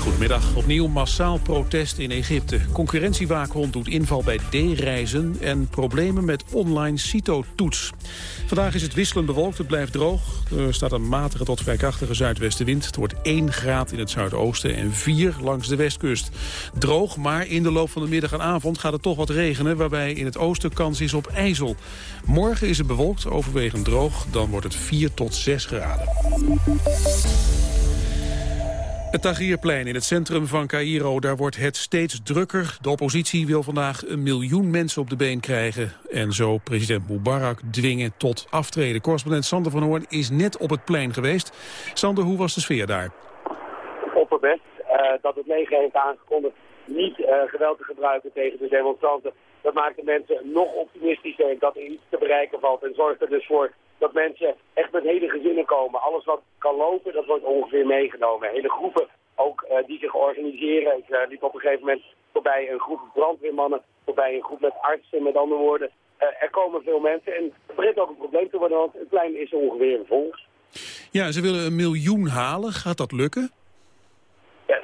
Goedemiddag. Opnieuw massaal protest in Egypte. Concurrentiewaakhond doet inval bij D-reizen... en problemen met online CITO-toets. Vandaag is het wisselend bewolkt, het blijft droog. Er staat een matige tot vrij krachtige zuidwestenwind. Het wordt 1 graad in het zuidoosten en 4 langs de westkust. Droog, maar in de loop van de middag en avond gaat het toch wat regenen... waarbij in het oosten kans is op ijzel. Morgen is het bewolkt, overwegend droog. Dan wordt het 4 tot 6 graden. Het Tahrirplein in het centrum van Cairo, daar wordt het steeds drukker. De oppositie wil vandaag een miljoen mensen op de been krijgen... en zo president Mubarak dwingen tot aftreden. Correspondent Sander van Hoorn is net op het plein geweest. Sander, hoe was de sfeer daar? Opperbest uh, dat het leger heeft aangekondigd niet uh, geweld te gebruiken tegen de demonstranten. Dat maakt de mensen nog optimistischer dat er iets te bereiken valt... en zorgt er dus voor dat mensen echt met hele gezinnen komen. Alles wat kan lopen, dat wordt ongeveer meegenomen. Hele groepen ook uh, die zich organiseren. Ik uh, liep op een gegeven moment voorbij een groep brandweermannen, voorbij een groep met artsen, met andere woorden. Uh, er komen veel mensen en het begint ook een probleem te worden, want het plein is ongeveer vol. Ja, ze willen een miljoen halen. Gaat dat lukken? Ja,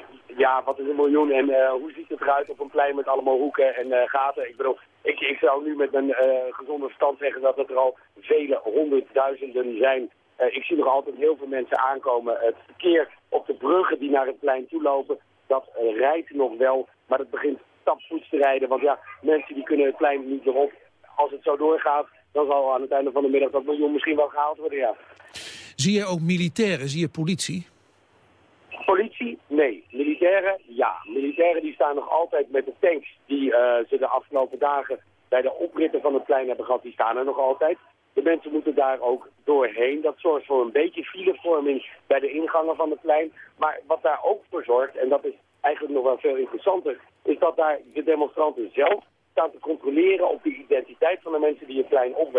wat is een miljoen en hoe ziet het eruit op een plein met allemaal hoeken en gaten? Ik bedoel, ik, ik zou nu met mijn uh, gezonde verstand zeggen dat het er al vele honderdduizenden zijn. Ik zie nog altijd heel veel mensen aankomen. Het verkeer op de bruggen die naar het plein toe lopen, dat rijdt nog wel. Maar het begint stapvoets te rijden. Want ja, mensen die kunnen het plein niet meer op. Als het zo doorgaat, dan zal aan het einde van de middag dat miljoen misschien wel gehaald worden, ja. Zie je ook militairen? Zie je politie? Politie? Nee. Militairen? Ja. Militairen die staan nog altijd met de tanks die uh, ze de afgelopen dagen bij de opritten van het plein hebben gehad. Die staan er nog altijd. De mensen moeten daar ook doorheen. Dat zorgt voor een beetje filevorming bij de ingangen van het plein. Maar wat daar ook voor zorgt, en dat is eigenlijk nog wel veel interessanter, is dat daar de demonstranten zelf staan te controleren op de identiteit van de mensen die het plein op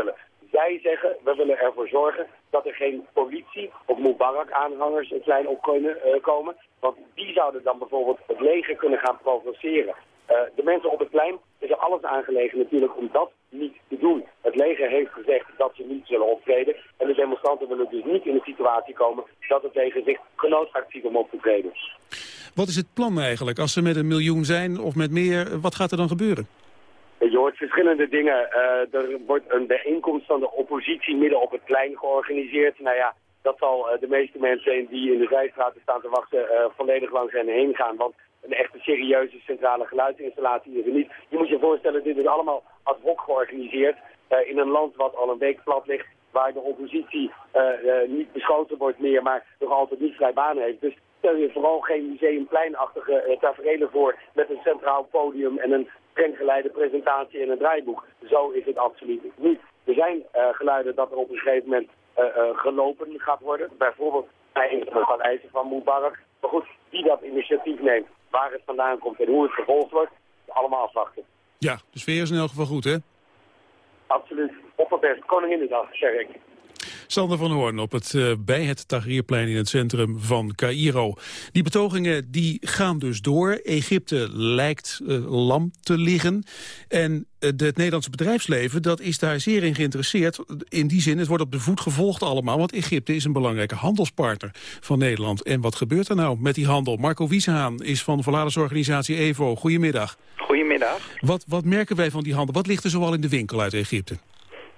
Zij zeggen, we willen ervoor zorgen dat er geen politie of Mubarak-aanhangers het plein op kunnen uh, komen. Want die zouden dan bijvoorbeeld het leger kunnen gaan provoceren. Uh, de mensen op het plein is er alles aangelegen natuurlijk om dat niet te doen. Het leger heeft gezegd dat ze niet zullen optreden. En de demonstranten willen dus niet in de situatie komen dat het leger zich genoodzaakt ziet om op te treden. Wat is het plan eigenlijk? Als ze met een miljoen zijn of met meer, wat gaat er dan gebeuren? Je hoort verschillende dingen. Uh, er wordt een bijeenkomst van de oppositie midden op het plein georganiseerd. Nou ja, dat zal uh, de meeste mensen die in de zijstraten staan te wachten uh, volledig langs hen heen gaan. Want een echte serieuze centrale geluidsinstallatie is er niet. Je moet je voorstellen, dit is allemaal ad hoc georganiseerd in een land wat al een week plat ligt waar de oppositie niet beschoten wordt meer, maar nog altijd niet vrij baan heeft. Dus stel je vooral geen museumpleinachtige uh, tafereelen voor met een centraal podium en een streng geleide presentatie en een draaiboek. Zo is het absoluut niet. Er zijn uh, geluiden dat er op een gegeven moment uh, uh, gelopen gaat worden. Bijvoorbeeld bij een van de paleizen van Mubarak. Maar goed, wie dat initiatief neemt, waar het vandaan komt en hoe het gevolgd wordt, allemaal afwachten. Ja, de sfeer is in elk geval goed, hè? Absoluut. Opperbest, Koninginnedag, zeg ik. Sander van Hoorn op het, uh, bij het Tahrirplein in het centrum van Cairo. Die betogingen die gaan dus door. Egypte lijkt uh, lam te liggen. En uh, het Nederlandse bedrijfsleven dat is daar zeer in geïnteresseerd. In die zin, het wordt op de voet gevolgd allemaal. Want Egypte is een belangrijke handelspartner van Nederland. En wat gebeurt er nou met die handel? Marco Wieshaan is van de verladersorganisatie EVO. Goedemiddag. Goedemiddag. Wat, wat merken wij van die handel? Wat ligt er zoal in de winkel uit Egypte?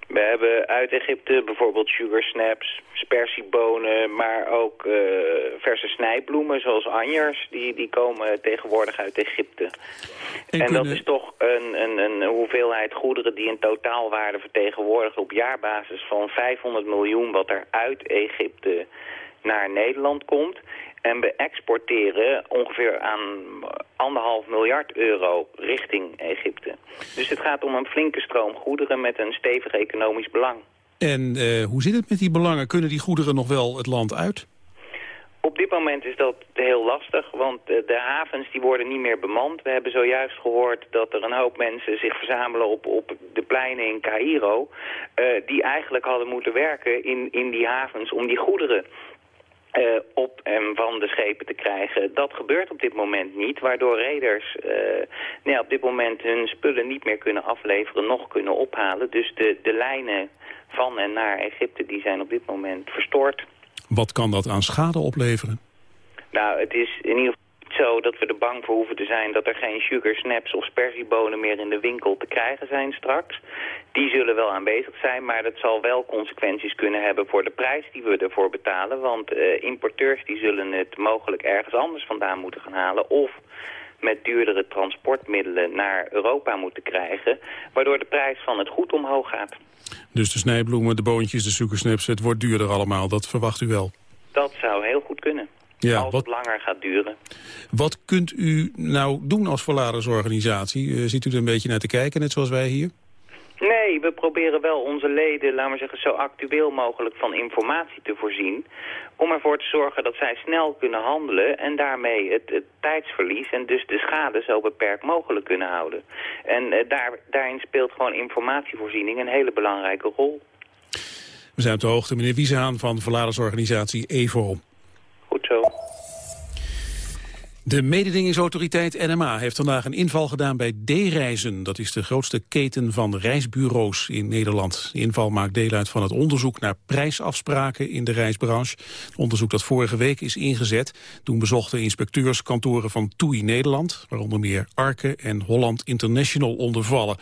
We hebben uit Egypte bijvoorbeeld sugar snaps, spersiebonen, maar ook uh, verse snijbloemen zoals anjers. Die, die komen tegenwoordig uit Egypte. En, en kunnen... dat is toch een, een, een hoeveelheid goederen die een totaalwaarde vertegenwoordigen op jaarbasis van 500 miljoen wat er uit Egypte naar Nederland komt. En we exporteren ongeveer aan anderhalf miljard euro richting Egypte. Dus het gaat om een flinke stroom goederen met een stevig economisch belang. En uh, hoe zit het met die belangen? Kunnen die goederen nog wel het land uit? Op dit moment is dat heel lastig, want de havens die worden niet meer bemand. We hebben zojuist gehoord dat er een hoop mensen zich verzamelen op, op de pleinen in Cairo... Uh, die eigenlijk hadden moeten werken in, in die havens om die goederen uh, op en van de schepen te krijgen. Dat gebeurt op dit moment niet, waardoor reders uh, nou ja, op dit moment hun spullen niet meer kunnen afleveren, nog kunnen ophalen. Dus de, de lijnen van en naar Egypte die zijn op dit moment verstoord. Wat kan dat aan schade opleveren? Nou, het is in ieder geval zo dat we er bang voor hoeven te zijn dat er geen sugar snaps of sperziebonen meer in de winkel te krijgen zijn straks. Die zullen wel aanwezig zijn, maar dat zal wel consequenties kunnen hebben voor de prijs die we ervoor betalen. Want uh, importeurs die zullen het mogelijk ergens anders vandaan moeten gaan halen of met duurdere transportmiddelen naar Europa moeten krijgen, waardoor de prijs van het goed omhoog gaat. Dus de snijbloemen, de boontjes, de suikersnips, het wordt duurder allemaal, dat verwacht u wel? Dat zou heel goed kunnen. Ja, als wat, het langer gaat duren. Wat kunt u nou doen als verladersorganisatie? Uh, ziet u er een beetje naar te kijken, net zoals wij hier? Nee, we proberen wel onze leden, laten we zeggen, zo actueel mogelijk van informatie te voorzien. Om ervoor te zorgen dat zij snel kunnen handelen en daarmee het, het tijdsverlies en dus de schade zo beperkt mogelijk kunnen houden. En uh, daar, daarin speelt gewoon informatievoorziening een hele belangrijke rol. We zijn op de hoogte, meneer Wiesehaan van verladersorganisatie EVO. Goed zo. De mededingingsautoriteit NMA heeft vandaag een inval gedaan bij D-Reizen. Dat is de grootste keten van reisbureaus in Nederland. De inval maakt deel uit van het onderzoek naar prijsafspraken in de reisbranche. Het onderzoek dat vorige week is ingezet. Toen bezochten inspecteurs kantoren van TUI Nederland... waaronder meer Arke en Holland International ondervallen.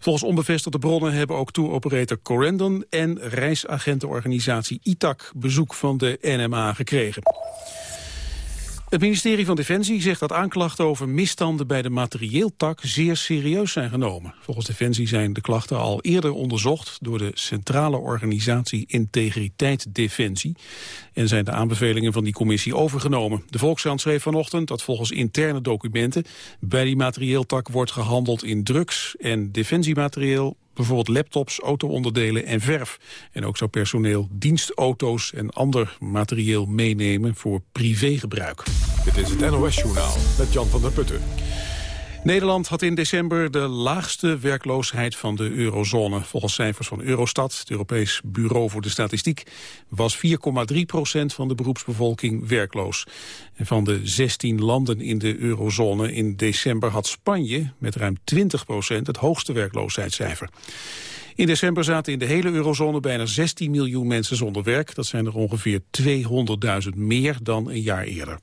Volgens onbevestigde bronnen hebben ook touroperator Corendon... en reisagentenorganisatie ITAC bezoek van de NMA gekregen. Het ministerie van Defensie zegt dat aanklachten over misstanden bij de materieeltak zeer serieus zijn genomen. Volgens Defensie zijn de klachten al eerder onderzocht door de Centrale Organisatie Integriteit Defensie en zijn de aanbevelingen van die commissie overgenomen. De Volkskrant schreef vanochtend dat volgens interne documenten bij die materieeltak wordt gehandeld in drugs en defensiematerieel bijvoorbeeld laptops, auto-onderdelen en verf. En ook zou personeel dienstauto's en ander materieel meenemen voor privégebruik. Dit is het NOS-journaal met Jan van der Putten. Nederland had in december de laagste werkloosheid van de eurozone. Volgens cijfers van Eurostat, het Europees Bureau voor de Statistiek... was 4,3 procent van de beroepsbevolking werkloos. En van de 16 landen in de eurozone in december had Spanje... met ruim 20 procent het hoogste werkloosheidscijfer. In december zaten in de hele eurozone bijna 16 miljoen mensen zonder werk. Dat zijn er ongeveer 200.000 meer dan een jaar eerder.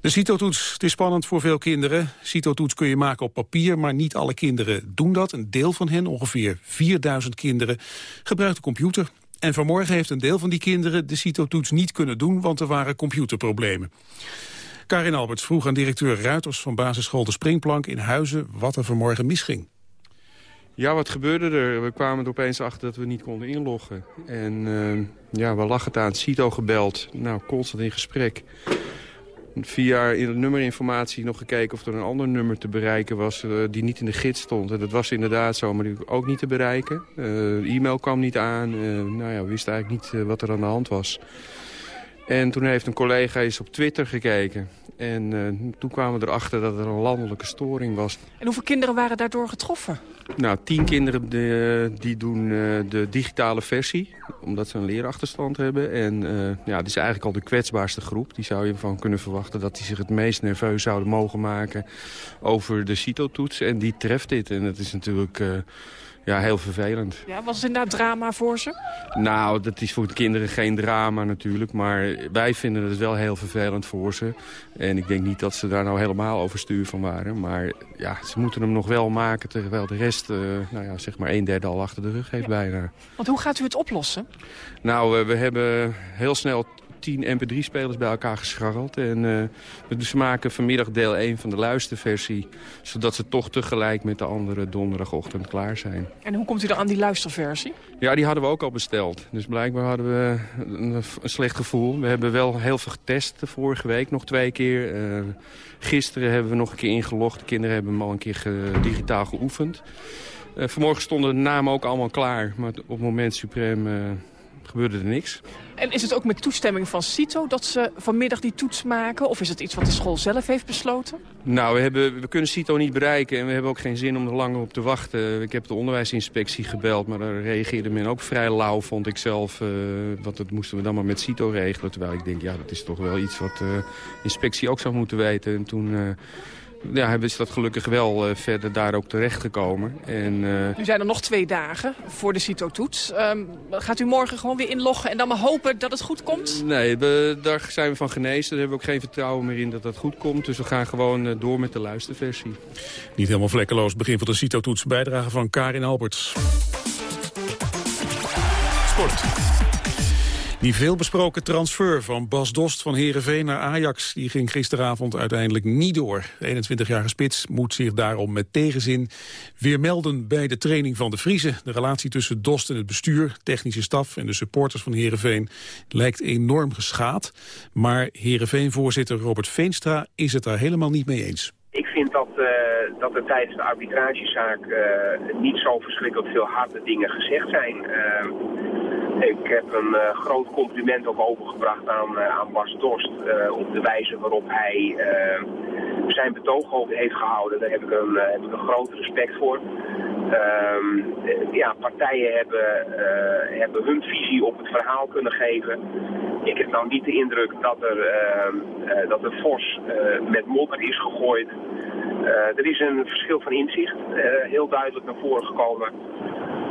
De CITO-toets, is spannend voor veel kinderen. CITO-toets kun je maken op papier, maar niet alle kinderen doen dat. Een deel van hen, ongeveer 4000 kinderen, gebruikt de computer. En vanmorgen heeft een deel van die kinderen de CITO-toets niet kunnen doen, want er waren computerproblemen. Karin Alberts vroeg aan directeur Ruiters van basisschool De Springplank in Huizen wat er vanmorgen misging. Ja, wat gebeurde er? We kwamen er opeens achter dat we niet konden inloggen. En uh, ja, we lachen het aan, CITO gebeld. Nou, constant in gesprek via in de nummerinformatie nog gekeken of er een ander nummer te bereiken was uh, die niet in de gids stond. En dat was inderdaad zo, maar die ook niet te bereiken. Uh, e-mail kwam niet aan. Uh, nou ja, we wisten eigenlijk niet wat er aan de hand was. En toen heeft een collega eens op Twitter gekeken. En uh, toen kwamen we erachter dat er een landelijke storing was. En hoeveel kinderen waren daardoor getroffen? Nou, tien kinderen die, die doen uh, de digitale versie. Omdat ze een leerachterstand hebben. En uh, ja, dit is eigenlijk al de kwetsbaarste groep. Die zou je van kunnen verwachten dat die zich het meest nerveus zouden mogen maken over de CITO-toets. En die treft dit. En dat is natuurlijk ja, heel vervelend. Ja, was het inderdaad drama voor ze? Nou, dat is voor de kinderen geen drama natuurlijk. Maar wij vinden het wel heel vervelend voor ze. En ik denk niet dat ze daar nou helemaal overstuur van waren. Maar ja, ze moeten hem nog wel maken terwijl de rest, uh, nou ja, zeg maar een derde al achter de rug heeft ja. bijna. Want hoe gaat u het oplossen? Nou, uh, we hebben heel snel tien mp3-spelers bij elkaar gescharreld. En uh, we dus maken vanmiddag deel 1 van de luisterversie. Zodat ze toch tegelijk met de andere donderdagochtend klaar zijn. En hoe komt u dan aan die luisterversie? Ja, die hadden we ook al besteld. Dus blijkbaar hadden we een, een slecht gevoel. We hebben wel heel veel getest de vorige week, nog twee keer. Uh, gisteren hebben we nog een keer ingelogd. De kinderen hebben hem al een keer ge digitaal geoefend. Uh, vanmorgen stonden de namen ook allemaal klaar. Maar op het moment suprem gebeurde er niks. En is het ook met toestemming van CITO dat ze vanmiddag die toets maken? Of is het iets wat de school zelf heeft besloten? Nou, we, hebben, we kunnen CITO niet bereiken en we hebben ook geen zin om er langer op te wachten. Ik heb de onderwijsinspectie gebeld, maar daar reageerde men ook vrij lauw, vond ik zelf. Uh, want dat moesten we dan maar met CITO regelen. Terwijl ik denk, ja, dat is toch wel iets wat de inspectie ook zou moeten weten. En toen... Uh, ja, is dat gelukkig wel uh, verder daar ook terecht gekomen. En, uh... Nu zijn er nog twee dagen voor de CITO-toets. Um, gaat u morgen gewoon weer inloggen en dan maar hopen dat het goed komt? Nee, we, daar zijn we van genezen. Daar hebben we ook geen vertrouwen meer in dat dat goed komt. Dus we gaan gewoon uh, door met de luisterversie. Niet helemaal vlekkeloos begin van de CITO-toets. Bijdrage van Karin Alberts. Sport. Die veelbesproken transfer van Bas Dost van Heerenveen naar Ajax... die ging gisteravond uiteindelijk niet door. De 21-jarige spits moet zich daarom met tegenzin weer melden... bij de training van de Vriezen. De relatie tussen Dost en het bestuur, technische staf... en de supporters van Heerenveen lijkt enorm geschaad. Maar Heerenveen-voorzitter Robert Veenstra is het daar helemaal niet mee eens. Ik vind dat, uh, dat er tijdens de arbitragezaak uh, niet zo verschrikkelijk veel harde dingen gezegd zijn. Uh, ik heb een uh, groot compliment ook overgebracht aan, uh, aan Bas Dorst uh, op de wijze waarop hij zijn betoog ook heeft gehouden. Daar heb ik een, heb ik een groot respect voor. Ehm, ja, partijen hebben, hebben hun visie op het verhaal kunnen geven. Ik heb nou niet de indruk dat er, ehm, dat er fors met modder is gegooid. er is een verschil van inzicht heel duidelijk naar voren gekomen.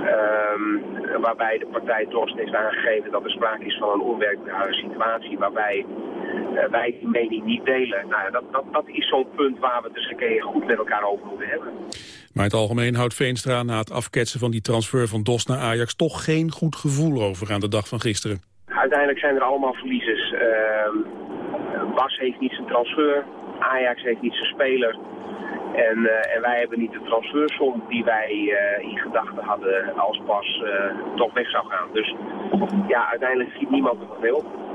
Um, waarbij de partij Dorst heeft aangegeven dat er sprake is van een onwerkbare situatie waarbij uh, wij die mening niet delen. Nou, dat, dat, dat is zo'n punt waar we het dus een keer goed met elkaar over moeten hebben. Maar in het algemeen houdt Veenstra na het afketsen van die transfer van Dos naar Ajax toch geen goed gevoel over aan de dag van gisteren. Uiteindelijk zijn er allemaal verliezers. Uh, Bas heeft niet zijn transfer, Ajax heeft niet zijn speler. En, uh, en, wij hebben niet de transfersom die wij uh, in gedachten hadden als Bas uh, toch weg zou gaan. Dus ja, uiteindelijk ziet niemand er veel.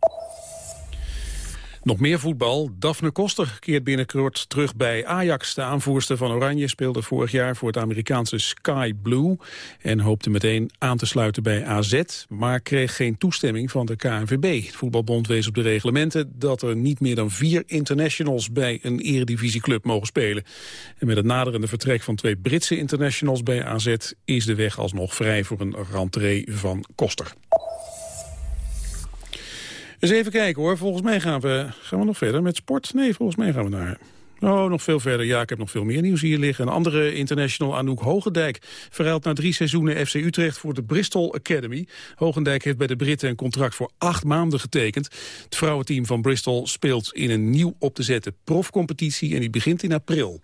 Nog meer voetbal. Daphne Koster keert binnenkort terug bij Ajax. De aanvoerster van Oranje speelde vorig jaar voor het Amerikaanse Sky Blue... en hoopte meteen aan te sluiten bij AZ... maar kreeg geen toestemming van de KNVB. Het voetbalbond wees op de reglementen dat er niet meer dan vier internationals... bij een eredivisieclub mogen spelen. En met het naderende vertrek van twee Britse internationals bij AZ... is de weg alsnog vrij voor een rentree van Koster. Eens even kijken hoor. Volgens mij gaan we, gaan we nog verder met sport. Nee, volgens mij gaan we naar... Oh, nog veel verder. Ja, ik heb nog veel meer nieuws hier liggen. Een andere international, Anouk Hogendijk, verruilt na drie seizoenen FC Utrecht voor de Bristol Academy. Hogendijk heeft bij de Britten een contract voor acht maanden getekend. Het vrouwenteam van Bristol speelt in een nieuw op te zetten profcompetitie en die begint in april.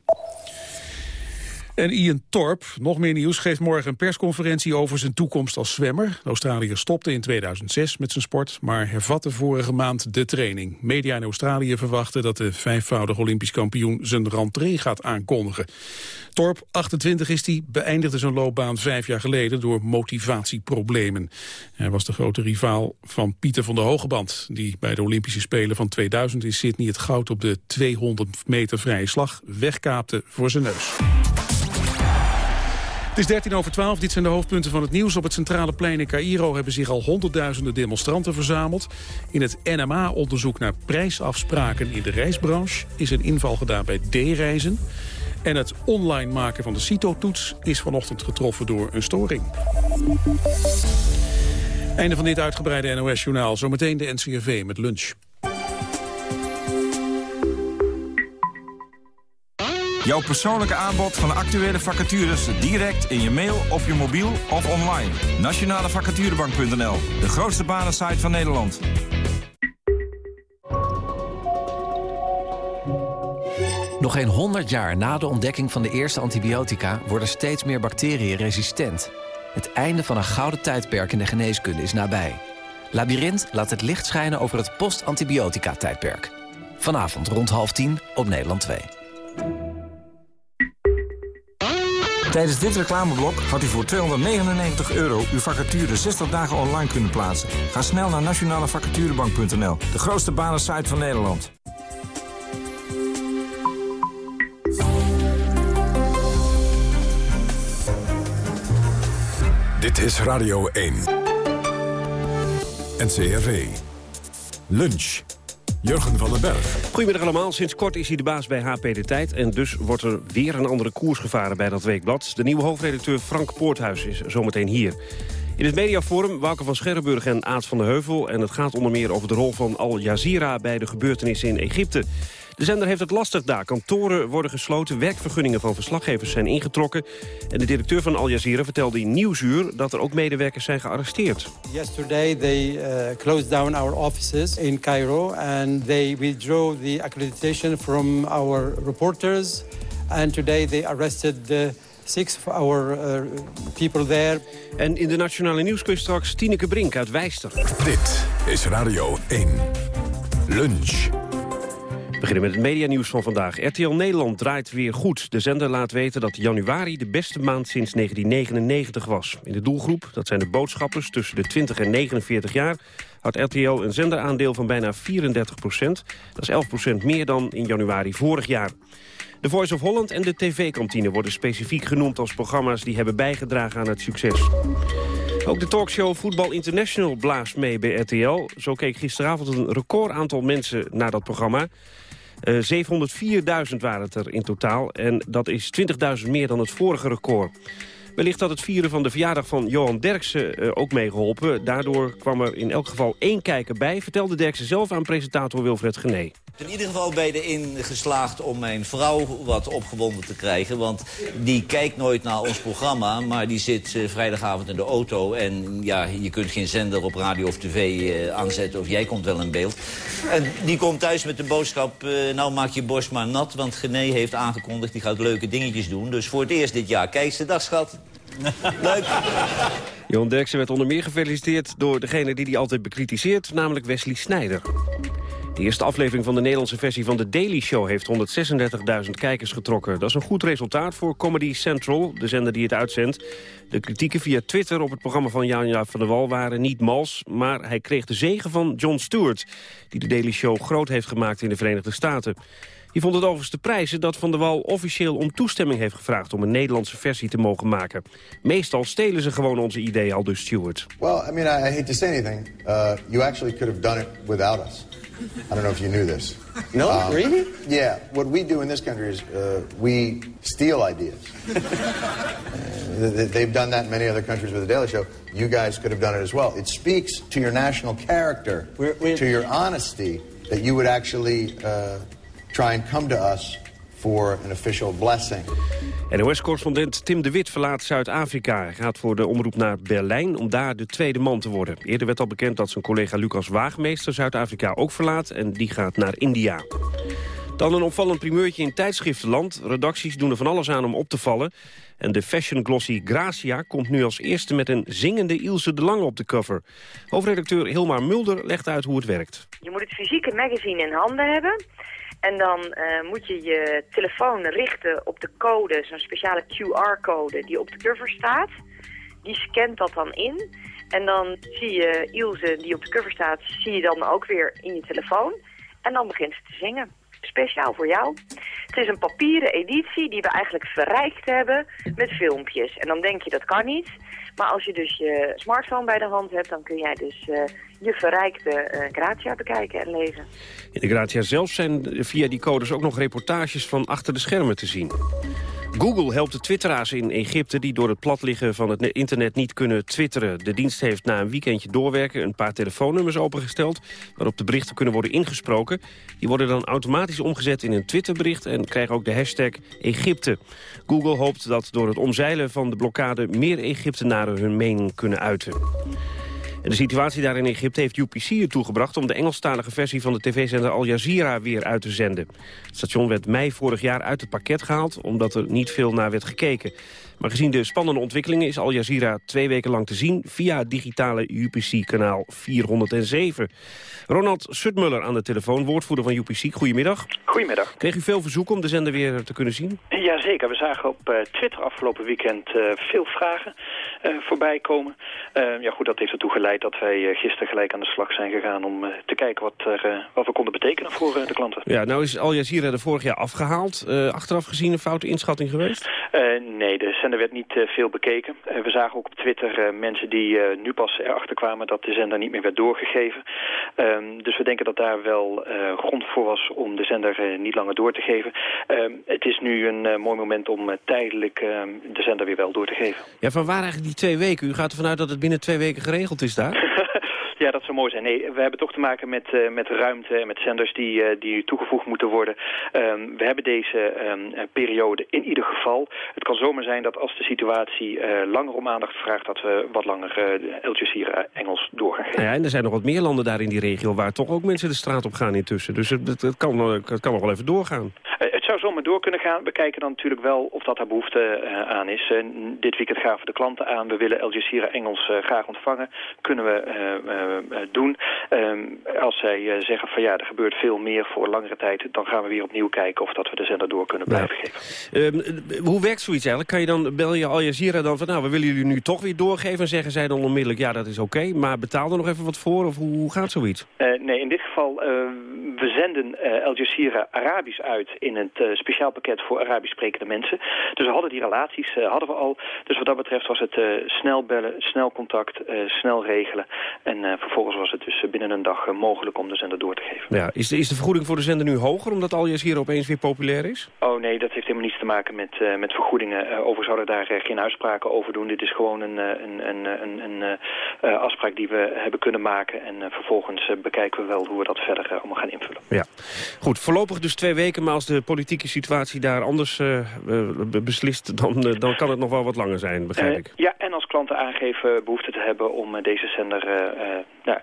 En Ian Thorpe, nog meer nieuws, geeft morgen een persconferentie over zijn toekomst als zwemmer. De Australiër stopte in 2006 met zijn sport, maar hervatte vorige maand de training. Media in Australië verwachten dat de vijfvoudig Olympisch kampioen zijn rentree gaat aankondigen. Thorpe, 28 is hij, beëindigde zijn loopbaan vijf jaar geleden door motivatieproblemen. Hij was de grote rivaal van Pieter van der Hogeband, die bij de Olympische Spelen van 2000 in Sydney het goud op de 200 meter vrije slag wegkaapte voor zijn neus. Het is 13 over 12, dit zijn de hoofdpunten van het nieuws. Op het centrale plein in Cairo hebben zich al honderdduizenden demonstranten verzameld. In het NMA-onderzoek naar prijsafspraken in de reisbranche... is een inval gedaan bij D-reizen. En het online maken van de CITO-toets is vanochtend getroffen door een storing. Einde van dit uitgebreide NOS-journaal. Zometeen de NCRV met lunch. Jouw persoonlijke aanbod van actuele vacatures direct in je mail, op je mobiel of online. Nationalevacaturebank.nl, de grootste banensite van Nederland. Nog geen 100 jaar na de ontdekking van de eerste antibiotica... worden steeds meer bacteriën resistent. Het einde van een gouden tijdperk in de geneeskunde is nabij. Labyrinth laat het licht schijnen over het post-antibiotica-tijdperk. Vanavond rond half tien op Nederland 2. Tijdens dit reclameblok had u voor 299 euro uw vacature 60 dagen online kunnen plaatsen. Ga snel naar nationalevacaturebank.nl, de grootste banensite van Nederland. Dit is Radio 1. NCRV. Lunch. Jurgen van den Berg. Goedemiddag allemaal. Sinds kort is hij de baas bij HP De Tijd... en dus wordt er weer een andere koers gevaren bij dat weekblad. De nieuwe hoofdredacteur Frank Poorthuis is zometeen hier. In het mediaforum Wouke van Scherrenburg en Aad van de Heuvel... en het gaat onder meer over de rol van Al Jazeera bij de gebeurtenissen in Egypte. De zender heeft het lastig daar. Kantoren worden gesloten, werkvergunningen van verslaggevers zijn ingetrokken. En de directeur van Al Jazeera vertelde in Nieuwsuur... dat er ook medewerkers zijn gearresteerd. Yesterday they uh, closed down our offices in Cairo... and they withdrew the accreditation from our reporters. And today they arrested... the six of our uh, people there. En in de Nationale Nieuwsquiz straks Tineke Brink uit Wijster. Dit is Radio 1. Lunch. We beginnen met het medianieuws van vandaag. RTL Nederland draait weer goed. De zender laat weten dat januari de beste maand sinds 1999 was. In de doelgroep, dat zijn de boodschappers tussen de 20 en 49 jaar... had RTL een zenderaandeel van bijna 34 procent. Dat is 11 procent meer dan in januari vorig jaar. De Voice of Holland en de TV-kantine worden specifiek genoemd als programma's die hebben bijgedragen aan het succes. Ook de talkshow Voetbal International blaast mee bij RTL. Zo keek gisteravond een record aantal mensen naar dat programma. Uh, 704.000 waren het er in totaal en dat is 20.000 meer dan het vorige record. Wellicht had het vieren van de verjaardag van Johan Derksen uh, ook meegeholpen. Daardoor kwam er in elk geval één kijker bij, vertelde Derksen zelf aan presentator Wilfred Gené. In ieder geval ben je erin geslaagd om mijn vrouw wat opgewonden te krijgen. Want die kijkt nooit naar ons programma, maar die zit uh, vrijdagavond in de auto. En ja, je kunt geen zender op radio of tv uh, aanzetten of jij komt wel in beeld. En die komt thuis met de boodschap, uh, nou maak je borst maar nat. Want Gené heeft aangekondigd, die gaat leuke dingetjes doen. Dus voor het eerst dit jaar. Kijk ze, dag schat. Leuk. Johan Derksen werd onder meer gefeliciteerd door degene die hij altijd bekritiseert, namelijk Wesley Snijder. De eerste aflevering van de Nederlandse versie van The Daily Show heeft 136.000 kijkers getrokken. Dat is een goed resultaat voor Comedy Central, de zender die het uitzendt. De kritieken via Twitter op het programma van Jan van der Wal waren niet mals, maar hij kreeg de zegen van Jon Stewart, die de Daily Show groot heeft gemaakt in de Verenigde Staten. Die vond het overigens te prijzen dat Van der Wal officieel om toestemming heeft gevraagd om een Nederlandse versie te mogen maken. Meestal stelen ze gewoon onze ideeën, al dus Stewart. Well, I mean, I hate to say anything. Uh, you actually could have done it without us. I don't know if you knew this. No, um, really? Yeah. What we do in this country is uh, we steal ideas. uh, they've done that in many other countries with the Daily Show. You guys could have done it as well. It speaks to your national character, we're, we're... to your honesty, that you would actually uh, try and come to us for an official blessing. NOS-correspondent Tim de Wit verlaat Zuid-Afrika. Hij gaat voor de omroep naar Berlijn om daar de tweede man te worden. Eerder werd al bekend dat zijn collega Lucas Waagmeester Zuid-Afrika ook verlaat... en die gaat naar India. Dan een opvallend primeurtje in tijdschriftenland. Redacties doen er van alles aan om op te vallen. En de fashion glossy Gracia komt nu als eerste met een zingende Ilse de Lange op de cover. Hoofdredacteur Hilmar Mulder legt uit hoe het werkt. Je moet het fysieke magazine in handen hebben... En dan uh, moet je je telefoon richten op de code, zo'n speciale QR-code die op de cover staat. Die scant dat dan in. En dan zie je Ilse die op de cover staat, zie je dan ook weer in je telefoon. En dan begint ze te zingen. Speciaal voor jou. Het is een papieren editie die we eigenlijk verrijkt hebben met filmpjes. En dan denk je dat kan niet. Maar als je dus je smartphone bij de hand hebt, dan kun jij dus uh, je verrijkte uh, Gratia bekijken en lezen. In de Gratia zelf zijn via die codes ook nog reportages van achter de schermen te zien. Google helpt de twitteraars in Egypte die door het platliggen van het internet niet kunnen twitteren. De dienst heeft na een weekendje doorwerken een paar telefoonnummers opengesteld... waarop de berichten kunnen worden ingesproken. Die worden dan automatisch omgezet in een Twitterbericht en krijgen ook de hashtag Egypte. Google hoopt dat door het omzeilen van de blokkade meer Egyptenaren hun mening kunnen uiten de situatie daar in Egypte heeft UPC ertoe gebracht... om de Engelstalige versie van de tv-zender Al Jazeera weer uit te zenden. Het station werd mei vorig jaar uit het pakket gehaald... omdat er niet veel naar werd gekeken. Maar gezien de spannende ontwikkelingen is Al Jazeera twee weken lang te zien... via digitale UPC-kanaal 407. Ronald Sutmuller aan de telefoon, woordvoerder van UPC. Goedemiddag. Goedemiddag. Kreeg u veel verzoeken om de zender weer te kunnen zien? Jazeker, we zagen op uh, Twitter afgelopen weekend uh, veel vragen uh, voorbij komen. ja goed, dat heeft ertoe geleid feit dat wij gisteren gelijk aan de slag zijn gegaan om te kijken wat, er, wat we konden betekenen voor de klanten. Ja, nou is Al Jazeera er vorig jaar afgehaald. achteraf gezien een foute inschatting geweest? nee, de zender werd niet veel bekeken. we zagen ook op Twitter mensen die nu pas erachter kwamen dat de zender niet meer werd doorgegeven. Ehm, dus we denken dat daar wel grond voor was om de zender niet langer door te geven. Ehm, het is nu een mooi moment om tijdelijk ehm, de zender weer wel door te geven. Ja, van waar eigenlijk die twee weken? U gaat ervan uit dat het binnen twee weken geregeld is daar? Ja, dat zou mooi zijn. Nee, we hebben toch te maken met, uh, met ruimte en met zenders die, uh, die toegevoegd moeten worden. Um, we hebben deze um, periode in ieder geval. Het kan zomaar zijn dat als de situatie uh, langer om aandacht vraagt... dat we wat langer El Jazeera Engels doorgaan Ja, en er zijn nog wat meer landen daar in die regio... waar toch ook mensen de straat op gaan intussen. Dus het, het, het kan, het kan nog wel even doorgaan. Zou zomaar door kunnen gaan. We kijken dan natuurlijk wel of dat daar behoefte aan is. dit weekend gaven de klanten aan. We willen El Jazeera Engels graag ontvangen. Kunnen we eh, eh, doen. Ehm, als zij eh, zeggen van ja, er gebeurt veel meer voor langere tijd... dan gaan we weer opnieuw kijken of dat we de zender door kunnen blijven geven. Ehm, hoe werkt zoiets eigenlijk? Kan je dan, bel je Al Jazeera dan van nou, we willen jullie nu toch weer doorgeven... en zeggen zij dan onmiddellijk ja, dat is oké, maar betaal er nog even wat voor? Of hoe, hoe gaat zoiets? nee, in dit geval, we zenden uh, Al Jazeera Arabisch uit in het speciaal pakket voor Arabisch sprekende mensen. Dus we hadden die relaties, hadden we al. Dus wat dat betreft was het snel bellen, snel contact, snel regelen. En vervolgens was het dus binnen een dag eh, mogelijk om de zender door te geven. Ja, is, de, is de vergoeding voor de zender nu hoger omdat Al hier opeens weer populair is? Oh nee, dat heeft helemaal niets te maken met, met vergoedingen. Uh, overigens zouden daar geen uitspraken over doen. Dit is gewoon een, een, een, een, een afspraak die we hebben kunnen maken. En vervolgens bekijken we wel hoe we dat verder allemaal gaan invullen. Ja, goed. Voorlopig dus twee weken. Maar als de politieke situatie daar anders beslist, dan, dan kan het nog wel wat langer zijn, begrijp ik. Ja, en als klanten aangeven behoefte te hebben om deze zender eh,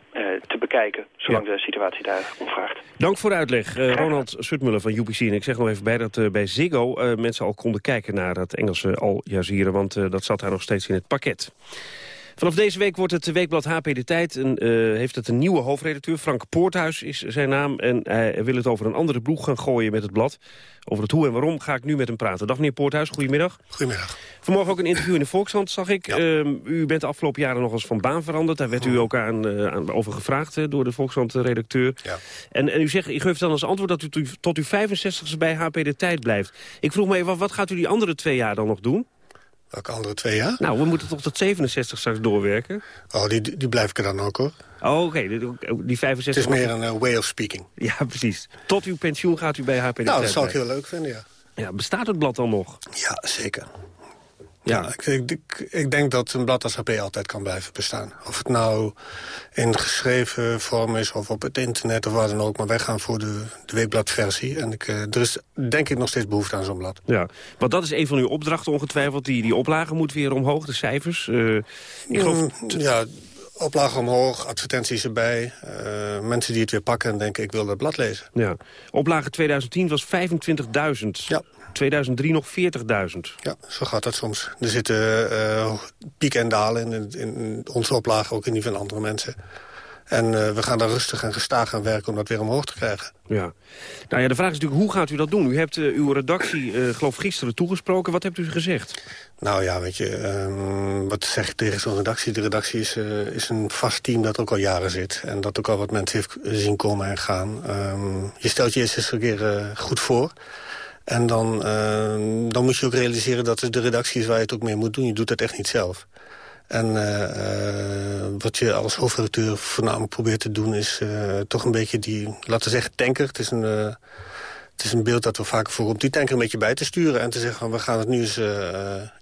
te bekijken, zolang de situatie daar om vraagt. Dank voor de uitleg. Ronald Sutmuller van UPC. En ik zeg nog even bij dat bij Ziggo mensen al konden kijken naar het Engelse Al Jazeera, want dat zat daar nog steeds in het pakket. Vanaf deze week wordt het weekblad HP De Tijd. En, heeft het een nieuwe hoofdredacteur. Frank Poorthuis is zijn naam. En hij wil het over een andere ploeg gaan gooien met het blad. Over het hoe en waarom ga ik nu met hem praten. Dag meneer Poorthuis, goedemiddag. Goedemiddag. Vanmorgen ook een interview in de Volkshand, zag ik. Ehm, u bent de afgelopen jaren nog eens van baan veranderd. Daar werd u ook aan, uh, aan over gevraagd door de Volkshand-redacteur. Ja. En, en u zegt, u geeft dan als antwoord dat u tot uw 65 bij HP De Tijd blijft. Ik vroeg me even, wat gaat u die andere twee jaar dan nog doen? Welke andere twee jaar? Nou, we moeten toch tot 67 straks doorwerken? Oh, die, die blijf ik er dan ook, hoor. Oh, oké. Die 65... Het is meer een uh, way of speaking. Ja, precies. Tot uw pensioen gaat u bij HP Nou, dat zou ik heel leuk vinden, ja. Ja, bestaat het blad dan nog? Ja, zeker. Ja, ik, ik, ik, denk dat een blad als HP altijd kan blijven bestaan. Of het nou in geschreven vorm is of op het internet of waar dan ook. Maar wij gaan voor de, de weekbladversie. En ik, uh, er is denk ik nog steeds behoefte aan zo'n blad. Ja, want dat is een van uw opdrachten ongetwijfeld. Die, die oplage moet weer omhoog, de cijfers. Uh, ik geloof... Mm, ja, oplagen omhoog, advertenties erbij. Uh, mensen die het weer pakken en denken ik wil dat blad lezen. Ja. Oplage 2010 was 25.000. Ja. 2003 nog 40.000. Ja, zo gaat dat soms. Er zitten uh, pieken en dalen in, in, onze oplagen, ook in die van andere mensen. En uh, we gaan daar rustig en gestaag aan werken om dat weer omhoog te krijgen. Ja. Nou ja, de vraag is natuurlijk, hoe gaat u dat doen? U hebt uh, uw redactie, uh, geloof gisteren, toegesproken. Wat hebt u gezegd? Nou ja, weet je, um, wat zeg ik tegen zo'n redactie? De redactie is, is een vast team dat ook al jaren zit. En dat ook al wat mensen heeft zien komen en gaan. Um, je stelt je eerst eens een keer goed voor. En dan, uh, dan moet je ook realiseren dat het de redactie is waar je het ook mee moet doen. Je doet het echt niet zelf. En uh, wat je als hoofdredacteur voornamelijk probeert te doen... is uh, toch een beetje die, laten we zeggen, tanker. Het is een, het is een beeld dat we vaker voorkomt. Die tanker een beetje bij te sturen en te zeggen... Van, we gaan het nu eens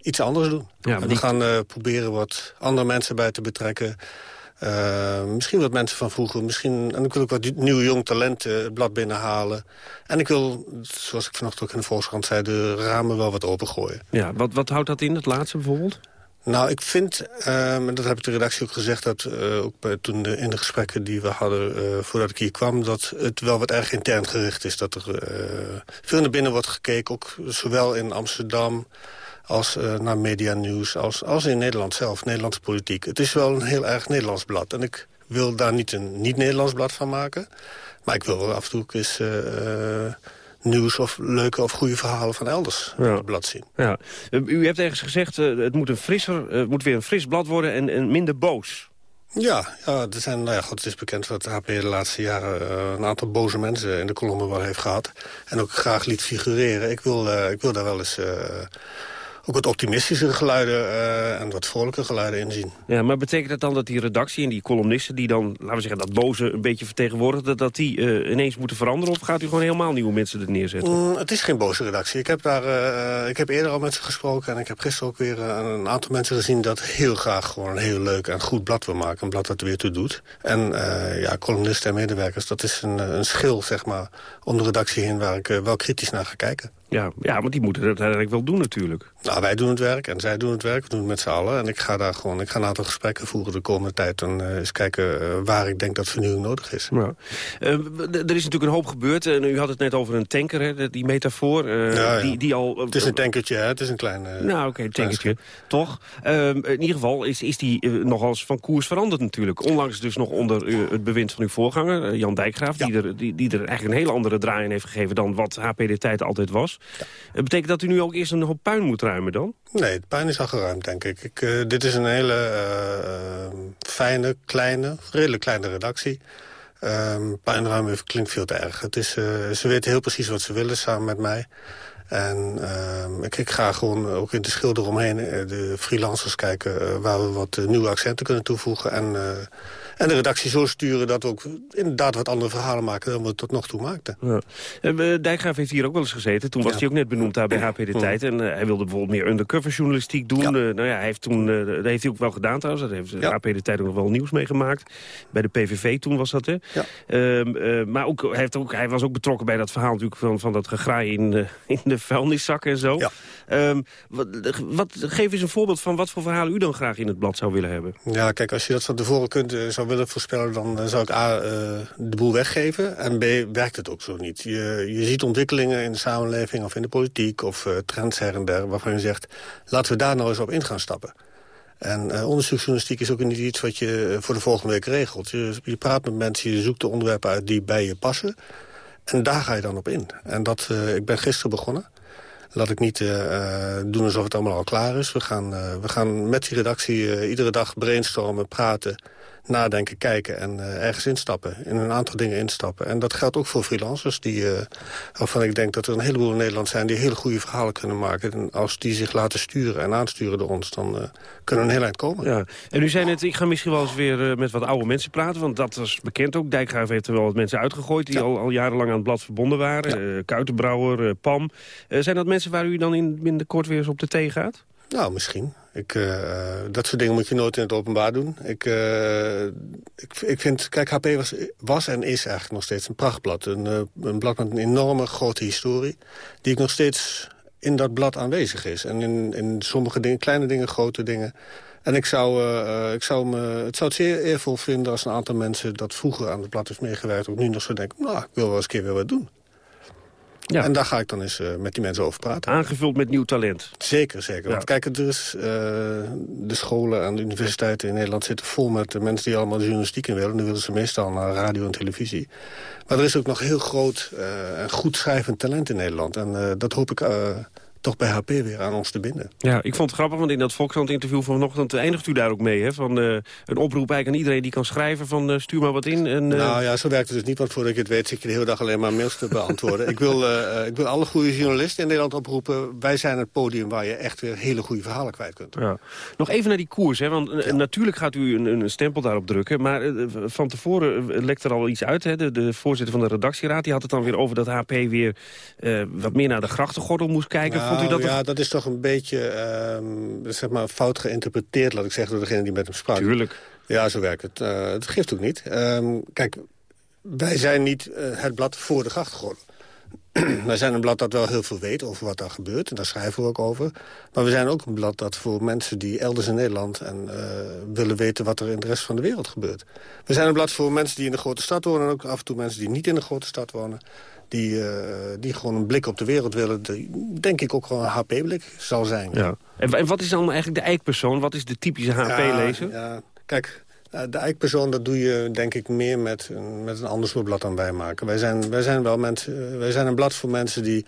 iets anders doen. Ja, we gaan proberen wat andere mensen bij te betrekken... Uh, misschien wat mensen van vroeger. Misschien, en ik wil ook wat nieuw jong talent het blad binnenhalen. En ik wil, zoals ik vanochtend ook in de Volkskrant zei... de ramen wel wat opengooien. Ja, wat, wat houdt dat in, het laatste bijvoorbeeld? Nou, ik vind, uh, en dat heb ik de redactie ook gezegd... dat uh, ook bij, toen de, in de gesprekken die we hadden uh, voordat ik hier kwam... dat het wel wat erg intern gericht is. Dat er veel naar binnen wordt gekeken, ook zowel in Amsterdam als uh, naar medianieuws, als, als in Nederland zelf, Nederlandse politiek. Het is wel een heel erg Nederlands blad. En ik wil daar niet een niet-Nederlands blad van maken. Maar ik wil wel af en toe eens uh, nieuws of leuke of goede verhalen van elders ja. op het blad zien. Ja. U hebt ergens gezegd, uh, het moet, een frisser, het moet weer een fris blad worden en, en minder boos. Ja, ja, er zijn, nou ja, God, het is bekend dat HP de laatste jaren uh, een aantal boze mensen in de kolommen wel heeft gehad. En ook graag liet figureren. Ik wil, uh, ik wil daar wel eens ook wat optimistische geluiden uh, en wat vrolijke geluiden inzien. Ja, maar betekent dat dan dat die redactie en die columnisten... die dan, laten we zeggen, dat boze een beetje vertegenwoordigen... dat, dat die uh, ineens moeten veranderen? Of gaat u gewoon helemaal nieuwe mensen er neerzetten? Mm, het is geen boze redactie. Ik heb, daar, uh, ik heb eerder al met ze gesproken... en ik heb gisteren ook weer een aantal mensen gezien... dat heel graag gewoon een heel leuk en goed blad wil maken. Een blad dat er weer toe doet. En ja, columnisten en medewerkers, dat is een, een schil, zeg maar... om de redactie heen waar ik wel kritisch naar ga kijken. Ja, ja, maar die moeten dat eigenlijk wel doen natuurlijk. Nou, wij doen het werk en zij doen het werk. We doen het met z'n allen. En ik ga daar gewoon ik ga een aantal gesprekken voeren de komende tijd. En uh, eens kijken uh, waar ik denk dat vernieuwing nodig is. Ja. Uh, er is natuurlijk een hoop gebeurd. En u had het net over een tanker, hè, die metafoor. Ja, ja. Die, die al, het is een tankertje, hè? het is een klein... nou, oké, okay, tankertje. Toch? Ehm, in ieder geval is, is die nogal eens van koers veranderd natuurlijk. Onlangs dus nog onder het bewind van uw voorganger, Jan Dijkgraaf. Die, er, die, die er eigenlijk een hele andere draai in heeft gegeven... dan wat HP de tijd altijd was. Betekent dat u nu ook eerst een hoop puin moet ruimen dan? Nee, het puin is al geruimd, denk ik. ik uh, dit is een hele uh, fijne, kleine, redelijk kleine redactie. Um, puinruimen klinkt veel te erg. Het is, ze weten heel precies wat ze willen samen met mij. En ik, ik, ga gewoon ook in de schilder omheen de freelancers kijken... waar we wat nieuwe accenten kunnen toevoegen. En en de redactie zo sturen dat we ook inderdaad wat andere verhalen maken... dan we tot nog toe maakten. Ja. Uh, Dijkgraaf heeft hier ook wel eens gezeten. Toen was hij ook net benoemd daar bij HP De Tijd. En uh, hij wilde bijvoorbeeld meer undercover journalistiek doen. Ja. Uh, nou ja, hij heeft toen, dat heeft hij ook wel gedaan trouwens. Daar heeft HP De Tijd ook nog wel nieuws meegemaakt. Bij de PVV toen was dat, hè? Ehm, maar ook, hij, heeft ook, hij was ook betrokken bij dat verhaal natuurlijk van, van dat gegraai in, in de vuilniszakken en zo. Um, wat, geef eens een voorbeeld van wat voor verhalen u dan graag in het blad zou willen hebben. Ja, kijk, als je dat van tevoren kunt, zou willen voorspellen... dan zou ik A, uh, de boel weggeven en B, werkt het ook zo niet. Je, je ziet ontwikkelingen in de samenleving of in de politiek... of uh, trends her en der, waarvan je zegt... laten we daar nou eens op in gaan stappen. En uh, onderzoeksjournalistiek is ook niet iets wat je voor de volgende week regelt. Je, praat met mensen, je zoekt de onderwerpen uit die bij je passen... En daar ga je dan op in. En dat, ik ben gisteren begonnen. Laat ik niet uh, doen alsof het allemaal al klaar is. We gaan, uh, we gaan met die redactie iedere dag brainstormen, praten nadenken, kijken en uh, ergens instappen. In een aantal dingen instappen. En dat geldt ook voor freelancers. Die, uh, waarvan ik denk dat er een heleboel in Nederland zijn... die hele goede verhalen kunnen maken. En als die zich laten sturen en aansturen door ons... dan uh, kunnen we een heel eind komen. Ja. En u zei net, ik ga misschien wel eens weer met wat oude mensen praten. Want dat was bekend ook. Dijkgraaf heeft er wel wat mensen uitgegooid... die ja. al, al, jarenlang aan het blad verbonden waren. Ja. Kuitenbrouwer, Pam. zijn dat mensen waar u dan in, in de kort weer eens op de thee gaat? Nou, misschien. Ik, uh, dat soort dingen moet je nooit in het openbaar doen. Ik, uh, ik, ik vind, kijk, HP was, was en is eigenlijk nog steeds een prachtblad. Een, uh, een blad met een enorme grote historie... die ik nog steeds in dat blad aanwezig is. En in, in sommige dingen, kleine dingen, grote dingen. En ik zou, ik zou me, het zou zeer eervol vinden als een aantal mensen... dat vroeger aan het blad heeft meegewerkt... ook nu nog zo denken, nou, ik wil wel eens een keer weer wat doen. Ja. En daar ga ik dan eens uh, met die mensen over praten. Aangevuld met nieuw talent. Zeker, zeker. Ja. Want kijk, er is, uh, de scholen en de universiteiten in Nederland zitten vol met de mensen die allemaal de journalistiek in willen. Dan willen ze meestal naar radio en televisie. Maar er is ook nog heel groot uh, en goed schrijvend talent in Nederland. En dat hoop ik toch bij HP weer aan ons te binden. Ja, ik vond het grappig, want in dat Volkskrant-interview vanochtend eindigt u daar ook mee. Hè? Van uh, een oproep eigenlijk aan iedereen die kan schrijven van uh, stuur maar wat in. En, uh... Nou ja, zo werkt het dus niet, want voordat ik het weet zit je de hele dag alleen maar mails te beantwoorden. ik, wil, ik wil alle goede journalisten in Nederland oproepen. Wij zijn het podium waar je echt weer hele goede verhalen kwijt kunt. Ja. Nog even naar die koers, hè? want ja. natuurlijk gaat u een, een, stempel daarop drukken. Maar van tevoren lekt er al iets uit. Hè? De, de, voorzitter van de redactieraad die had het dan weer over dat HP weer wat meer naar de grachtengordel moest kijken. Vond u dat ja, dat is toch een beetje uh, zeg maar fout geïnterpreteerd, laat ik zeggen, door degene die met hem sprak. Tuurlijk. Ja, zo werkt het. Uh, het geeft ook niet. Um, kijk, wij zijn niet uh, het blad voor de grachtgordel. wij zijn een blad dat wel heel veel weet over wat daar gebeurt. En daar schrijven we ook over. Maar we zijn ook een blad dat voor mensen die elders in Nederland... en uh, willen weten wat er in de rest van de wereld gebeurt. We zijn een blad voor mensen die in de grote stad wonen... en ook af en toe mensen die niet in de grote stad wonen die, uh, die gewoon een blik op de wereld willen... Die, denk ik ook gewoon een HP-blik zal zijn. Ja. En, en, wat is dan eigenlijk de eikpersoon? Wat is de typische HP-lezer? Ja, ja, kijk, de eikpersoon, dat doe je denk ik meer met, met een ander soort blad dan wij maken. Wij zijn, wij zijn wel mensen, wij zijn een blad voor mensen die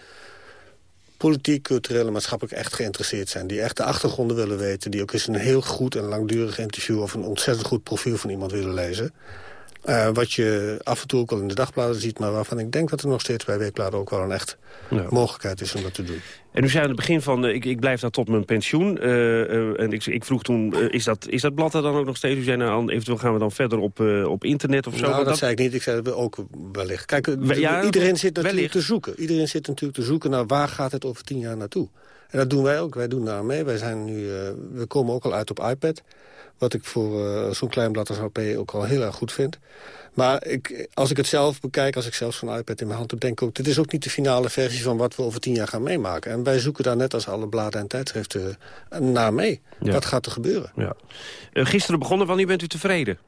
politiek, cultureel en maatschappelijk echt geïnteresseerd zijn. Die echt de achtergronden willen weten. Die ook eens een heel goed en langdurig interview... of een ontzettend goed profiel van iemand willen lezen. Uh, wat je af en toe ook al in de dagbladen ziet... maar waarvan ik denk dat er nog steeds bij weekbladen ook wel een echt ja. mogelijkheid is om dat te doen. En u zei aan het begin van, ik, ik blijf daar tot mijn pensioen. Uh, en ik, ik, vroeg toen, is, dat, is dat blad er dan ook nog steeds? U zei, nou, eventueel gaan we dan verder op, op internet of zo? Nou, dat, dat, zei ik niet. Ik zei ook wellicht. Kijk, ja, iedereen zit natuurlijk wellicht. te zoeken. Iedereen zit natuurlijk te zoeken naar waar gaat het over tien jaar naartoe. En dat doen wij ook. Wij doen daar mee. Wij zijn nu, we komen ook al uit op iPad. Wat ik voor zo'n klein blad als HP ook al heel erg goed vind. Maar ik, als ik het zelf bekijk, als ik zelfs zo'n iPad in mijn hand heb... denk ik ook, dit is ook niet de finale versie van wat we over tien jaar gaan meemaken. En wij zoeken daar net als alle bladen en tijdschriften naar mee. Wat gaat er gebeuren? Ja. Uh, gisteren begonnen, wanneer bent u tevreden?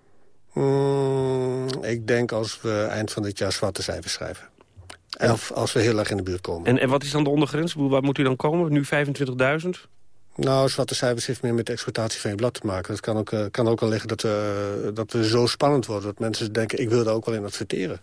Mm, ik denk als we eind van dit jaar zwarte cijfers schrijven. En of als we heel erg in de buurt komen. En, en wat is dan de ondergrens? Waar moet u dan komen? Nu 25.000? Nou, zwarte cijfers heeft meer met de exploitatie van je blad te maken. Het kan ook, uh, kan ook al liggen dat, uh, dat we zo spannend worden... dat mensen denken, ik wil daar ook wel in adverteren.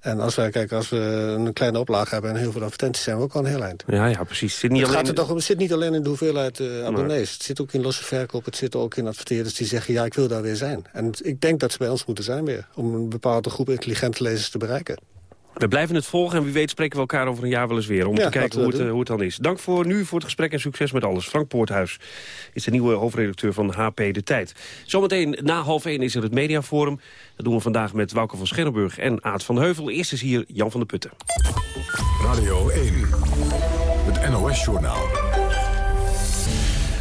En als wij kijken, als we een kleine oplage hebben en heel veel advertenties... zijn we ook al een heel eind. Ja, ja precies. Zit niet het, alleen... gaat er toch, het zit niet alleen in de hoeveelheid uh, abonnees. Het zit ook in losse verkoop, het zit ook in adverteerders die zeggen... ja, ik wil daar weer zijn. En ik denk dat ze bij ons moeten zijn weer... om een bepaalde groep intelligente lezers te bereiken. We blijven het volgen en wie weet spreken we elkaar over een jaar wel eens weer... om te kijken hoe het, hoe het, dan is. Dank voor nu voor het gesprek en succes met alles. Frank Poorthuis is de nieuwe hoofdredacteur van HP De Tijd. Zometeen na half 1 is er het Mediaforum. Dat doen we vandaag met Wouke van Scherrenburg en Aad van Heuvel. Eerst is hier Jan van der Putten. Radio 1, het NOS-journaal.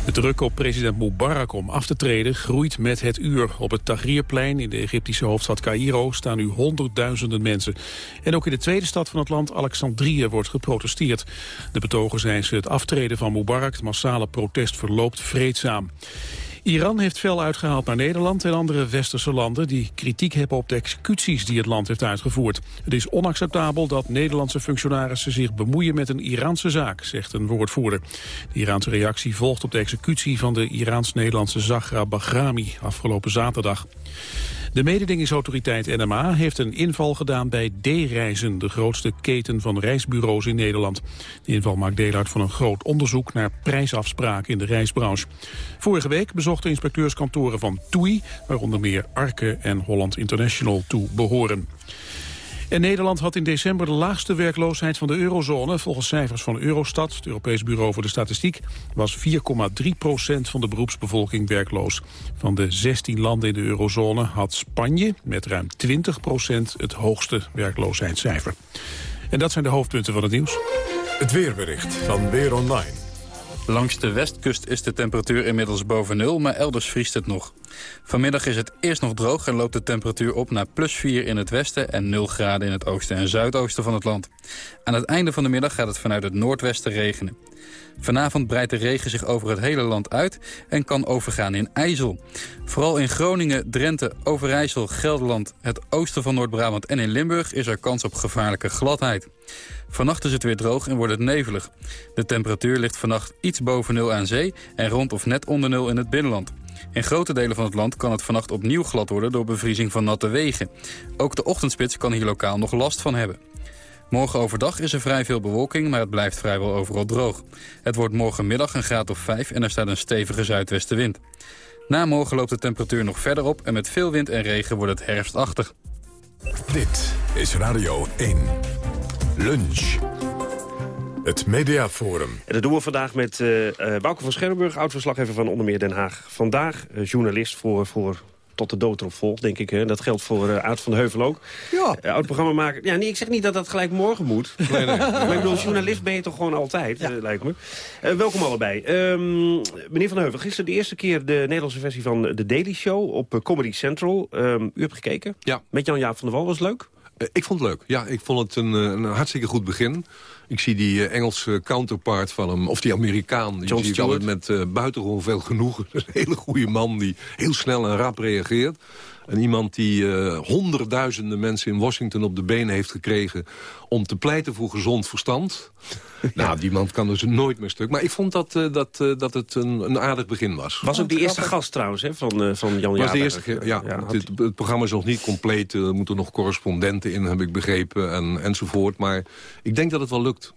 De druk op president Mubarak om af te treden groeit met het uur. Op het Tahrirplein in de Egyptische hoofdstad Cairo staan nu honderdduizenden mensen. En ook in de tweede stad van het land, Alexandrië, wordt geprotesteerd. De betogers eisen het aftreden van Mubarak. Het massale protest verloopt vreedzaam. Iran heeft fel uitgehaald naar Nederland en andere westerse landen die kritiek hebben op de executies die het land heeft uitgevoerd. Het is onacceptabel dat Nederlandse functionarissen zich bemoeien met een Iraanse zaak, zegt een woordvoerder. De Iraanse reactie volgt op de executie van de Iraans-Nederlandse Zagra Bahrami afgelopen zaterdag. De mededingingsautoriteit NMA heeft een inval gedaan bij D-Reizen, de grootste keten van reisbureaus in Nederland. De inval maakt deel uit van een groot onderzoek naar prijsafspraken in de reisbranche. Vorige week bezochten inspecteurskantoren van TUI, waaronder meer Arke en Holland International, toe behoren. En Nederland had in december de laagste werkloosheid van de eurozone. Volgens cijfers van Eurostat, het Europees Bureau voor de Statistiek... was 4,3 procent van de beroepsbevolking werkloos. Van de 16 landen in de eurozone had Spanje met ruim 20 procent... het hoogste werkloosheidscijfer. En dat zijn de hoofdpunten van het nieuws. Het weerbericht van Weer Online. Langs de westkust is de temperatuur inmiddels boven nul, maar elders vriest het nog. Vanmiddag is het eerst nog droog en loopt de temperatuur op naar plus 4 in het westen en 0 graden in het oosten en zuidoosten van het land. Aan het einde van de middag gaat het vanuit het noordwesten regenen. Vanavond breidt de regen zich over het hele land uit en kan overgaan in ijzel. Vooral in Groningen, Drenthe, Overijssel, Gelderland, het oosten van Noord-Brabant en in Limburg is er kans op gevaarlijke gladheid. Vannacht is het weer droog en wordt het nevelig. De temperatuur ligt vannacht iets boven nul aan zee en rond of net onder nul in het binnenland. In grote delen van het land kan het vannacht opnieuw glad worden door bevriezing van natte wegen. Ook de ochtendspits kan hier lokaal nog last van hebben. Morgen overdag is er vrij veel bewolking, maar het blijft vrijwel overal droog. Het wordt morgenmiddag een graad of 5 en er staat een stevige zuidwestenwind. Na morgen loopt de temperatuur nog verder op en met veel wind en regen wordt het herfstachtig. Dit is Radio 1. Lunch. Het Mediaforum. En dat doen we vandaag met uh, Bouke van Scherrenburg, oud-verslaggever van onder meer Den Haag. Vandaag uh, journalist voor, voor tot de dood erop volgt, denk ik. Hè. Dat geldt voor uh, Aad van de Heuvel ook. Ja. Uh, oud maken. Ja, nee, ik zeg niet dat dat gelijk morgen moet. Nee, nee. maar ik bedoel, journalist ben je toch gewoon altijd, ja. uh, lijkt me. welkom allebei. Um, meneer van de Heuvel, gisteren de eerste keer de Nederlandse versie van The Daily Show op Comedy Central. Um, u hebt gekeken? Ja. Met Jan-Jaap van der Wal, was leuk? Ik vond het leuk. Ja, ik vond het een, een hartstikke goed begin. Ik zie die uh, Engelse counterpart van hem, of die Amerikaan... die John zie ik altijd met uh, buitengewoon veel genoegen. een hele goede man die heel snel en rap reageert. En iemand die uh, honderdduizenden mensen in Washington op de benen heeft gekregen... om te pleiten voor gezond verstand. ja. Nou, die man kan dus nooit meer stuk. Maar ik vond dat, uh, dat, uh, dat het een, een aardig begin was. Was ook die eerste gast trouwens, hè, van, van Jan Was de eerste, ja. ja het, het, programma is nog niet compleet. Er moeten nog correspondenten in, heb ik begrepen, en, enzovoort. Maar ik denk dat het wel lukt.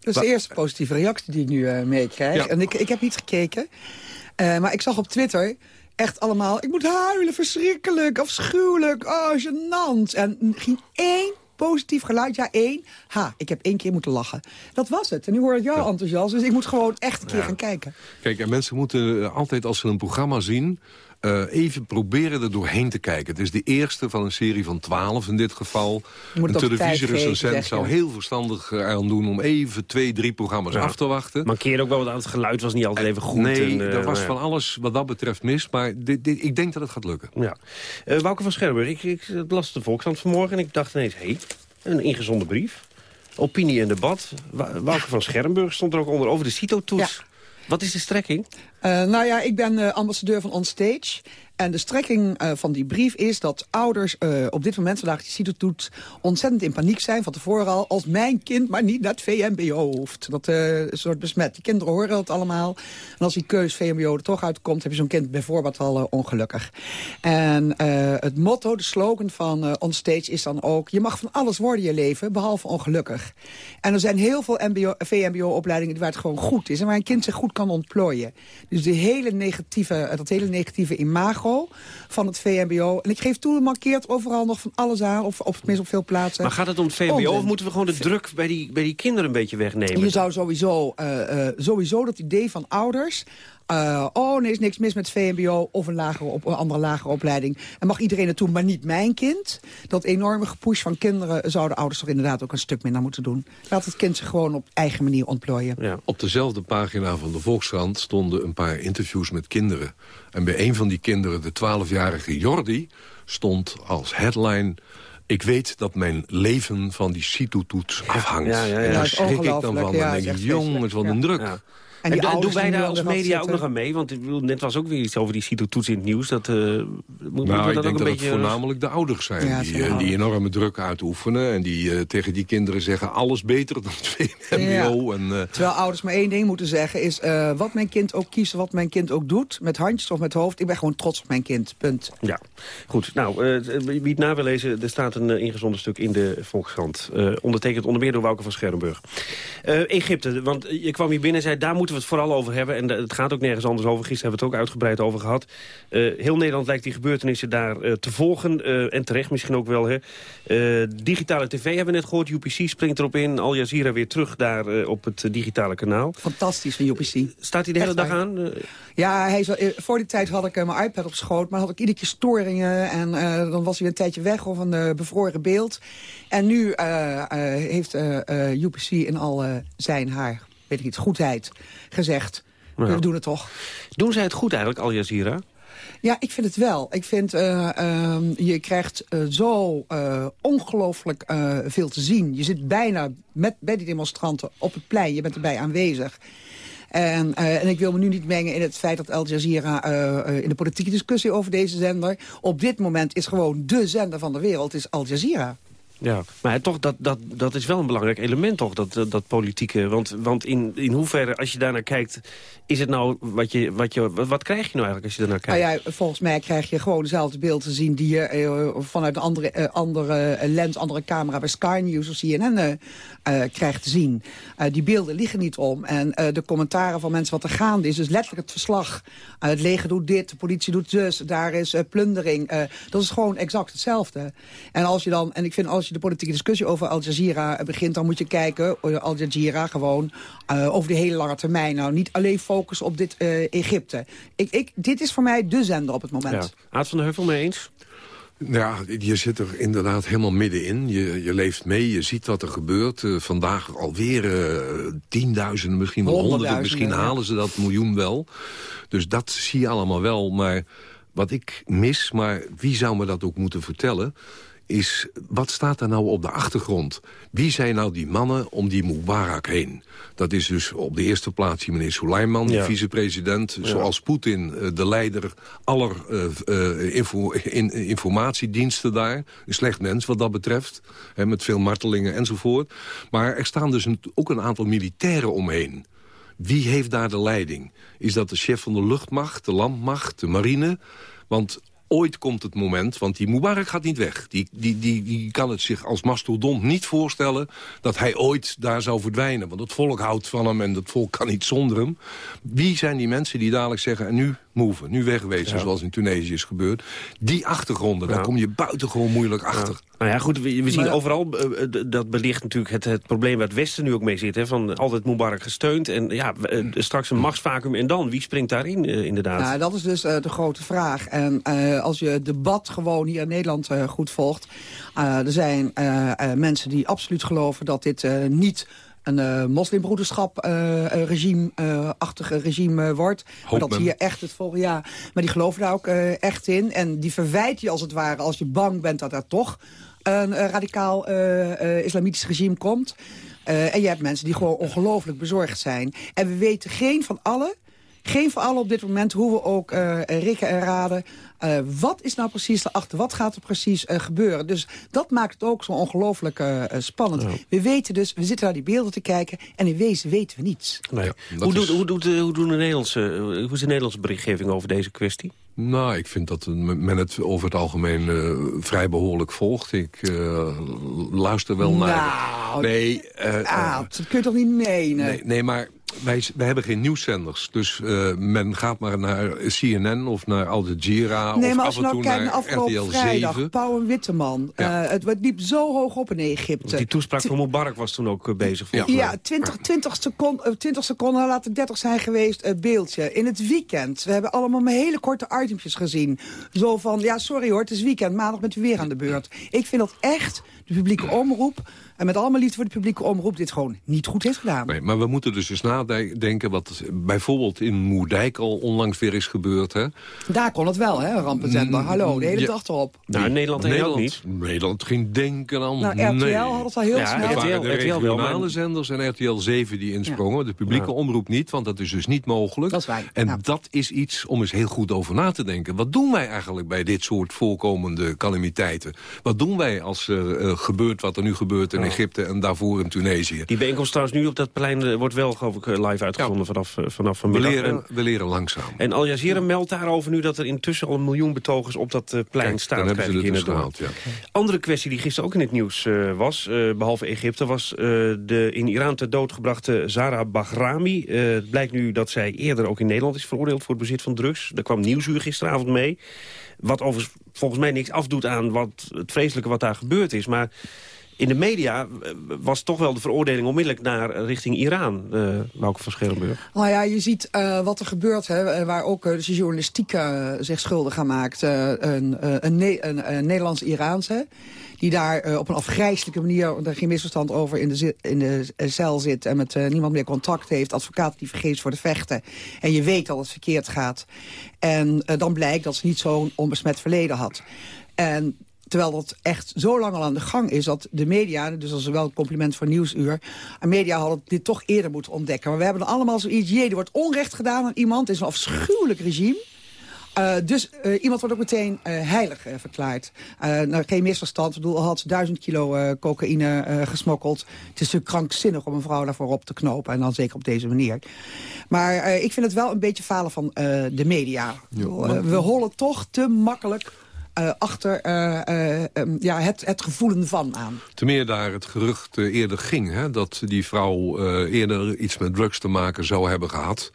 Dat is de eerste positieve reactie die ik nu uh, meekrijg. Ja. En ik, ik heb niet gekeken. Uh, maar ik zag op Twitter echt allemaal... ik moet huilen, verschrikkelijk, afschuwelijk, oh, gênant. En geen één positief geluid. Ja, één. Ha, ik heb één keer moeten lachen. Dat was het. En nu hoor ik jou enthousiast. Dus ik moet gewoon echt een keer Ja. gaan kijken. Kijk, en mensen moeten altijd als ze een programma zien... eh, even proberen er doorheen te kijken. Het is de eerste van een serie van twaalf in dit geval. Een televisierecensent zou heel verstandig eh, aan doen... om even twee, drie programma's Ja. af te wachten. Mankeer ook wel wat aan het geluid, was niet altijd even goed. Nee, en, eh, er was nou ja. van alles wat dat betreft mis. Maar dit, dit- ik denk dat het gaat lukken. Ja. Eh Wouke van Scherburg, ik, ik las de Volkskrant vanmorgen en ik dacht ineens... hé, een ingezonde brief, opinie en debat. Wouke van Schermburg stond er ook onder over de CITO-toets. Wat is de strekking? Eh, nou ja, ik ben eh, ambassadeur van Onstage. En de strekking eh, van die brief is dat ouders eh, op dit moment, vandaag die CITO-toets... ontzettend in paniek zijn van tevoren al... als mijn kind maar niet naar het VMBO hoeft. Dat een soort besmet. Die kinderen horen het allemaal. En als die keus VMBO er toch uitkomt... heb je zo'n kind bijvoorbeeld al ongelukkig. En het motto, de slogan van Onstage is dan ook... je mag van alles worden je leven, behalve ongelukkig. En er zijn heel veel MBO VMBO-opleidingen waar het gewoon goed is... en waar een kind zich goed kan ontplooien. Dus de hele negatieve, dat hele negatieve imago van het VMBO... en ik geef toe, markeert overal nog van alles aan... of, of tenminste op veel plaatsen. Maar gaat het om het VMBO Onzin. of moeten we gewoon de druk bij die, bij die kinderen een beetje wegnemen? Je zou sowieso, eh, eh, sowieso dat idee van ouders... eh, oh, nee, is niks mis met het VMBO of een, lagere op, een andere lagere opleiding. En mag iedereen naartoe, maar niet mijn kind. Dat enorme gepush van kinderen zouden ouders toch inderdaad ook een stuk minder moeten doen. Laat het kind zich gewoon op eigen manier ontplooien. Op dezelfde pagina van de Volkskrant stonden een paar interviews met kinderen. En bij een van die kinderen, de 12-jarige Jordi, stond als headline... Ik weet dat mijn leven van die CITO-toets afhangt. ja, ja, ja. En daar schrik ik dan van. denk ik, echt jongens, wat een druk. Ja. En En, die en doen wij daar als media ook nog aan mee? Want ik bedoel, net was ook weer iets over die CITO-toets in het nieuws. Dat, eh, moet, Nou, ik dat denk een dat beetje... het voornamelijk de ouders zijn Ja, die, eh, die enorme druk uitoefenen... en die eh, tegen die kinderen zeggen alles beter dan het VMBO. En, eh, Terwijl ouders maar één ding moeten zeggen is... eh, wat mijn kind ook kiest, wat mijn kind ook doet... met handjes of met hoofd, ik ben gewoon trots op mijn kind. Punt. Ja, goed. Nou, eh, wie het na wil lezen, er staat een uh, ingezonden stuk in de Volkskrant. Uh, ondertekend onder meer door Wouke van Scherrenburg. Uh, Egypte, want je kwam hier binnen en zei, daar moeten we het vooral over hebben. En het gaat ook nergens anders over. Gisteren hebben we het ook uitgebreid over gehad. Uh, heel Nederland lijkt die gebeurtenissen daar te volgen. en terecht misschien ook wel. Hè. digitale tv hebben we net gehoord. UPC springt erop in. Al Jazeera weer terug daar op het digitale kanaal. Fantastisch van UPC. Staat hij de hele Echt dag waar. aan? Ja, hij zo, voor die tijd had ik mijn iPad op schoot, maar had ik iedere keer storingen en dan was hij een tijdje weg of een bevroren beeld. En nu heeft UPC in al zijn haar, weet ik niet, goedheid gezegd, ja. we doen het toch. Doen zij het goed eigenlijk, Al Jazeera? Ja, ik vind het wel. Ik vind, uh, je krijgt uh, zo uh, ongelooflijk veel te zien. Je zit bijna met, bij die demonstranten op het plein, je bent erbij aanwezig. En, en ik wil me nu niet mengen in het feit dat Al Jazeera in de politieke discussie over deze zender... op dit moment is gewoon de zender van de wereld, is Al Jazeera. Ja, maar toch, dat, dat, dat is wel een belangrijk element toch, dat, dat, dat politieke. Want, want in, in hoeverre, als je daarnaar kijkt, is het nou wat je, wat je, wat, krijg je nou eigenlijk als je daarnaar kijkt? Nou ja, volgens mij krijg je gewoon dezelfde beeld te zien die je uh, vanuit een andere, uh, andere lens, andere camera bij Sky News of CNN uh, krijgt te zien. die beelden liggen niet om. En de commentaren van mensen wat er gaande is, dus letterlijk het verslag. het leger doet dit, de politie doet dus, daar is plundering. dat is gewoon exact hetzelfde. En als je dan, en ik vind als je de politieke discussie over Al Jazeera begint... dan moet je kijken, Al Jazeera gewoon uh, over de hele lange termijn. Nou, niet alleen focussen op dit uh, Egypte. Ik, ik, dit is voor mij de zender op het moment. Ja. Aad van der Heuvel mee eens? Ja, je zit er inderdaad helemaal middenin. Je, je leeft mee, je ziet wat er gebeurt. Uh, vandaag alweer uh, tienduizenden, misschien wel honderden. Misschien ja. halen ze dat miljoen wel. Dus dat zie je allemaal wel. Maar wat ik mis, maar wie zou me dat ook moeten vertellen is, wat staat er nou op de achtergrond? Wie zijn nou die mannen om die Mubarak heen? Dat is dus op de eerste plaats die meneer Suleiman, ja. de vicepresident... Ja. zoals Poetin, de leider aller uh, uh, info, in, informatiediensten daar. Een slecht mens wat dat betreft, hè, met veel martelingen enzovoort. Maar er staan dus een, ook een aantal militairen omheen. Wie heeft daar de leiding? Is dat de chef van de luchtmacht, de landmacht, de marine? Want ooit komt het moment, want die Mubarak gaat niet weg. Die, die, die, die kan het zich als mastodont niet voorstellen... dat hij ooit daar zou verdwijnen. Want het volk houdt van hem en het volk kan niet zonder hem. Wie zijn die mensen die dadelijk zeggen... en nu move, nu wegwezen, zoals in Tunesië is gebeurd. Die achtergronden, daar kom je buitengewoon moeilijk achter. Nou ja, goed, we, we zien overal, uh, dat belicht natuurlijk het, het probleem waar het Westen nu ook mee zit. Hè, van altijd Mubarak gesteund en ja, uh, straks een machtsvacuum en dan, wie springt daarin uh, inderdaad? Nou, dat is dus de grote vraag. En als je het debat gewoon hier in Nederland goed volgt... er zijn mensen die absoluut geloven dat dit niet een uh, moslimbroederschap-regime-achtige uh, regime wordt. Hoop maar dat hier echt het volgende jaar... Maar die geloven daar ook echt in. En die verwijt je als het ware als je bang bent dat er toch een radicaal islamitisch regime komt. en je hebt mensen die gewoon ongelooflijk bezorgd zijn. En we weten geen van allen geen van allen op dit moment, hoe we ook uh, rikken en raden. Uh, wat is nou precies erachter? Wat gaat er precies uh, gebeuren? Dus dat maakt het ook zo ongelooflijk spannend. We weten dus, we zitten naar die beelden te kijken... en in wezen weten we niets. Nee. hoe, doet, hoe, doet, hoe, doen de Nederlandse, hoe is de Nederlandse berichtgeving over deze kwestie? Nou, ik vind dat men het over het algemeen vrij behoorlijk volgt. Ik luister wel naar... Nou, nee, ah, dat kun je toch niet menen? Nee, nee maar wij, wij hebben geen nieuwszenders. Dus uh, men gaat maar naar CNN of naar Al Jazeera nee, of maar af en nou toe kijkt naar afgelopen RTL vrijdag, 7. Pauw en Witteman. Ja. Uh, het, het liep zo hoog op in Egypte. Die toespraak van Mubarak was toen ook uh, bezig. Ja, ja 20, 20, seconden, 20 seconden, laten 30 zijn geweest, het beeldje. In het weekend, we hebben allemaal hele korte itempjes gezien. Zo van, ja sorry hoor, het is weekend, maandag met u weer aan de beurt. Ik vind dat echt de publieke omroep... en met allemaal liefde voor de publieke omroep... dit gewoon niet goed heeft gedaan. Nee, maar we moeten dus eens nadenken... wat bijvoorbeeld in Moerdijk al onlangs weer is gebeurd. Hè? Daar kon het wel, hè, rampenzender. Hallo, de hele Ja. dag erop. Nou, in Nederland en ook niet. Nederland geen denken aan. Nou, RTL nee. had het al heel Ja, snel. Het waren RTL de regionale zenders en RTL 7 die insprongen. De publieke Ja. omroep niet, want dat is dus niet mogelijk. Dat is waar, En ja. dat is iets om eens heel goed over na te denken. Wat doen wij eigenlijk bij dit soort voorkomende calamiteiten? Wat doen wij als er eh, gebeurt wat er nu gebeurt in Egypte en daarvoor in Tunesië? Die bijeenkomst trouwens nu op dat plein eh, wordt wel geloof ik eh, live uitgezonden vanaf, eh, vanaf We vanmiddag. leren, En, we leren langzaam. en Al Jazeera meldt daarover nu dat er intussen al een miljoen betogers op dat plein Kijk, staan. dan hebben ze het dus gehaald. Ja. Andere kwestie die gisteren ook in het nieuws was, eh, behalve Egypte... was de in Iran ter dood gebrachte Zara Bahrami. Het blijkt nu dat zij eerder ook in Nederland is veroordeeld... voor het bezit van drugs. Daar kwam Nieuwsuur gisteravond mee. Wat overigens volgens mij niks afdoet aan wat, het vreselijke wat daar gebeurd is. Maar in de media eh, was toch wel de veroordeling onmiddellijk naar eh, richting Iran. Wouke van Scherenburg. Nou ja, je ziet wat er gebeurt, hè, waar ook dus de journalistiek zich schuldig aan maakt. Een, een, een, Nederlands-Iraanse, die daar op een afgrijzelijke manier, daar geen misverstand over, in de, in de cel zit en met niemand meer contact heeft. Advocaat die vergeet voor de vechten. En je weet dat het verkeerd gaat. En dan blijkt dat ze niet zo'n onbesmet verleden had. En Terwijl dat echt zo lang al aan de gang is dat de media... dus dat is wel een compliment voor Nieuwsuur... media hadden dit toch eerder moeten ontdekken. Maar we hebben dan allemaal zoiets... jee, er wordt onrecht gedaan aan iemand. Het is een afschuwelijk regime. Uh, dus uh, iemand wordt ook meteen uh, heilig verklaard. nou, geen misverstand. Ik bedoel, al had ze duizend kilo cocaïne gesmokkeld. Het is natuurlijk krankzinnig om een vrouw daarvoor op te knopen. En dan zeker op deze manier. Maar ik vind het wel een beetje falen van de media. Maar... we hollen toch te makkelijk uh, achter uh, uh, um, ja, het, het gevoelen van aan. Te meer daar het gerucht eerder ging... Hè, dat die vrouw eerder iets met drugs te maken zou hebben gehad...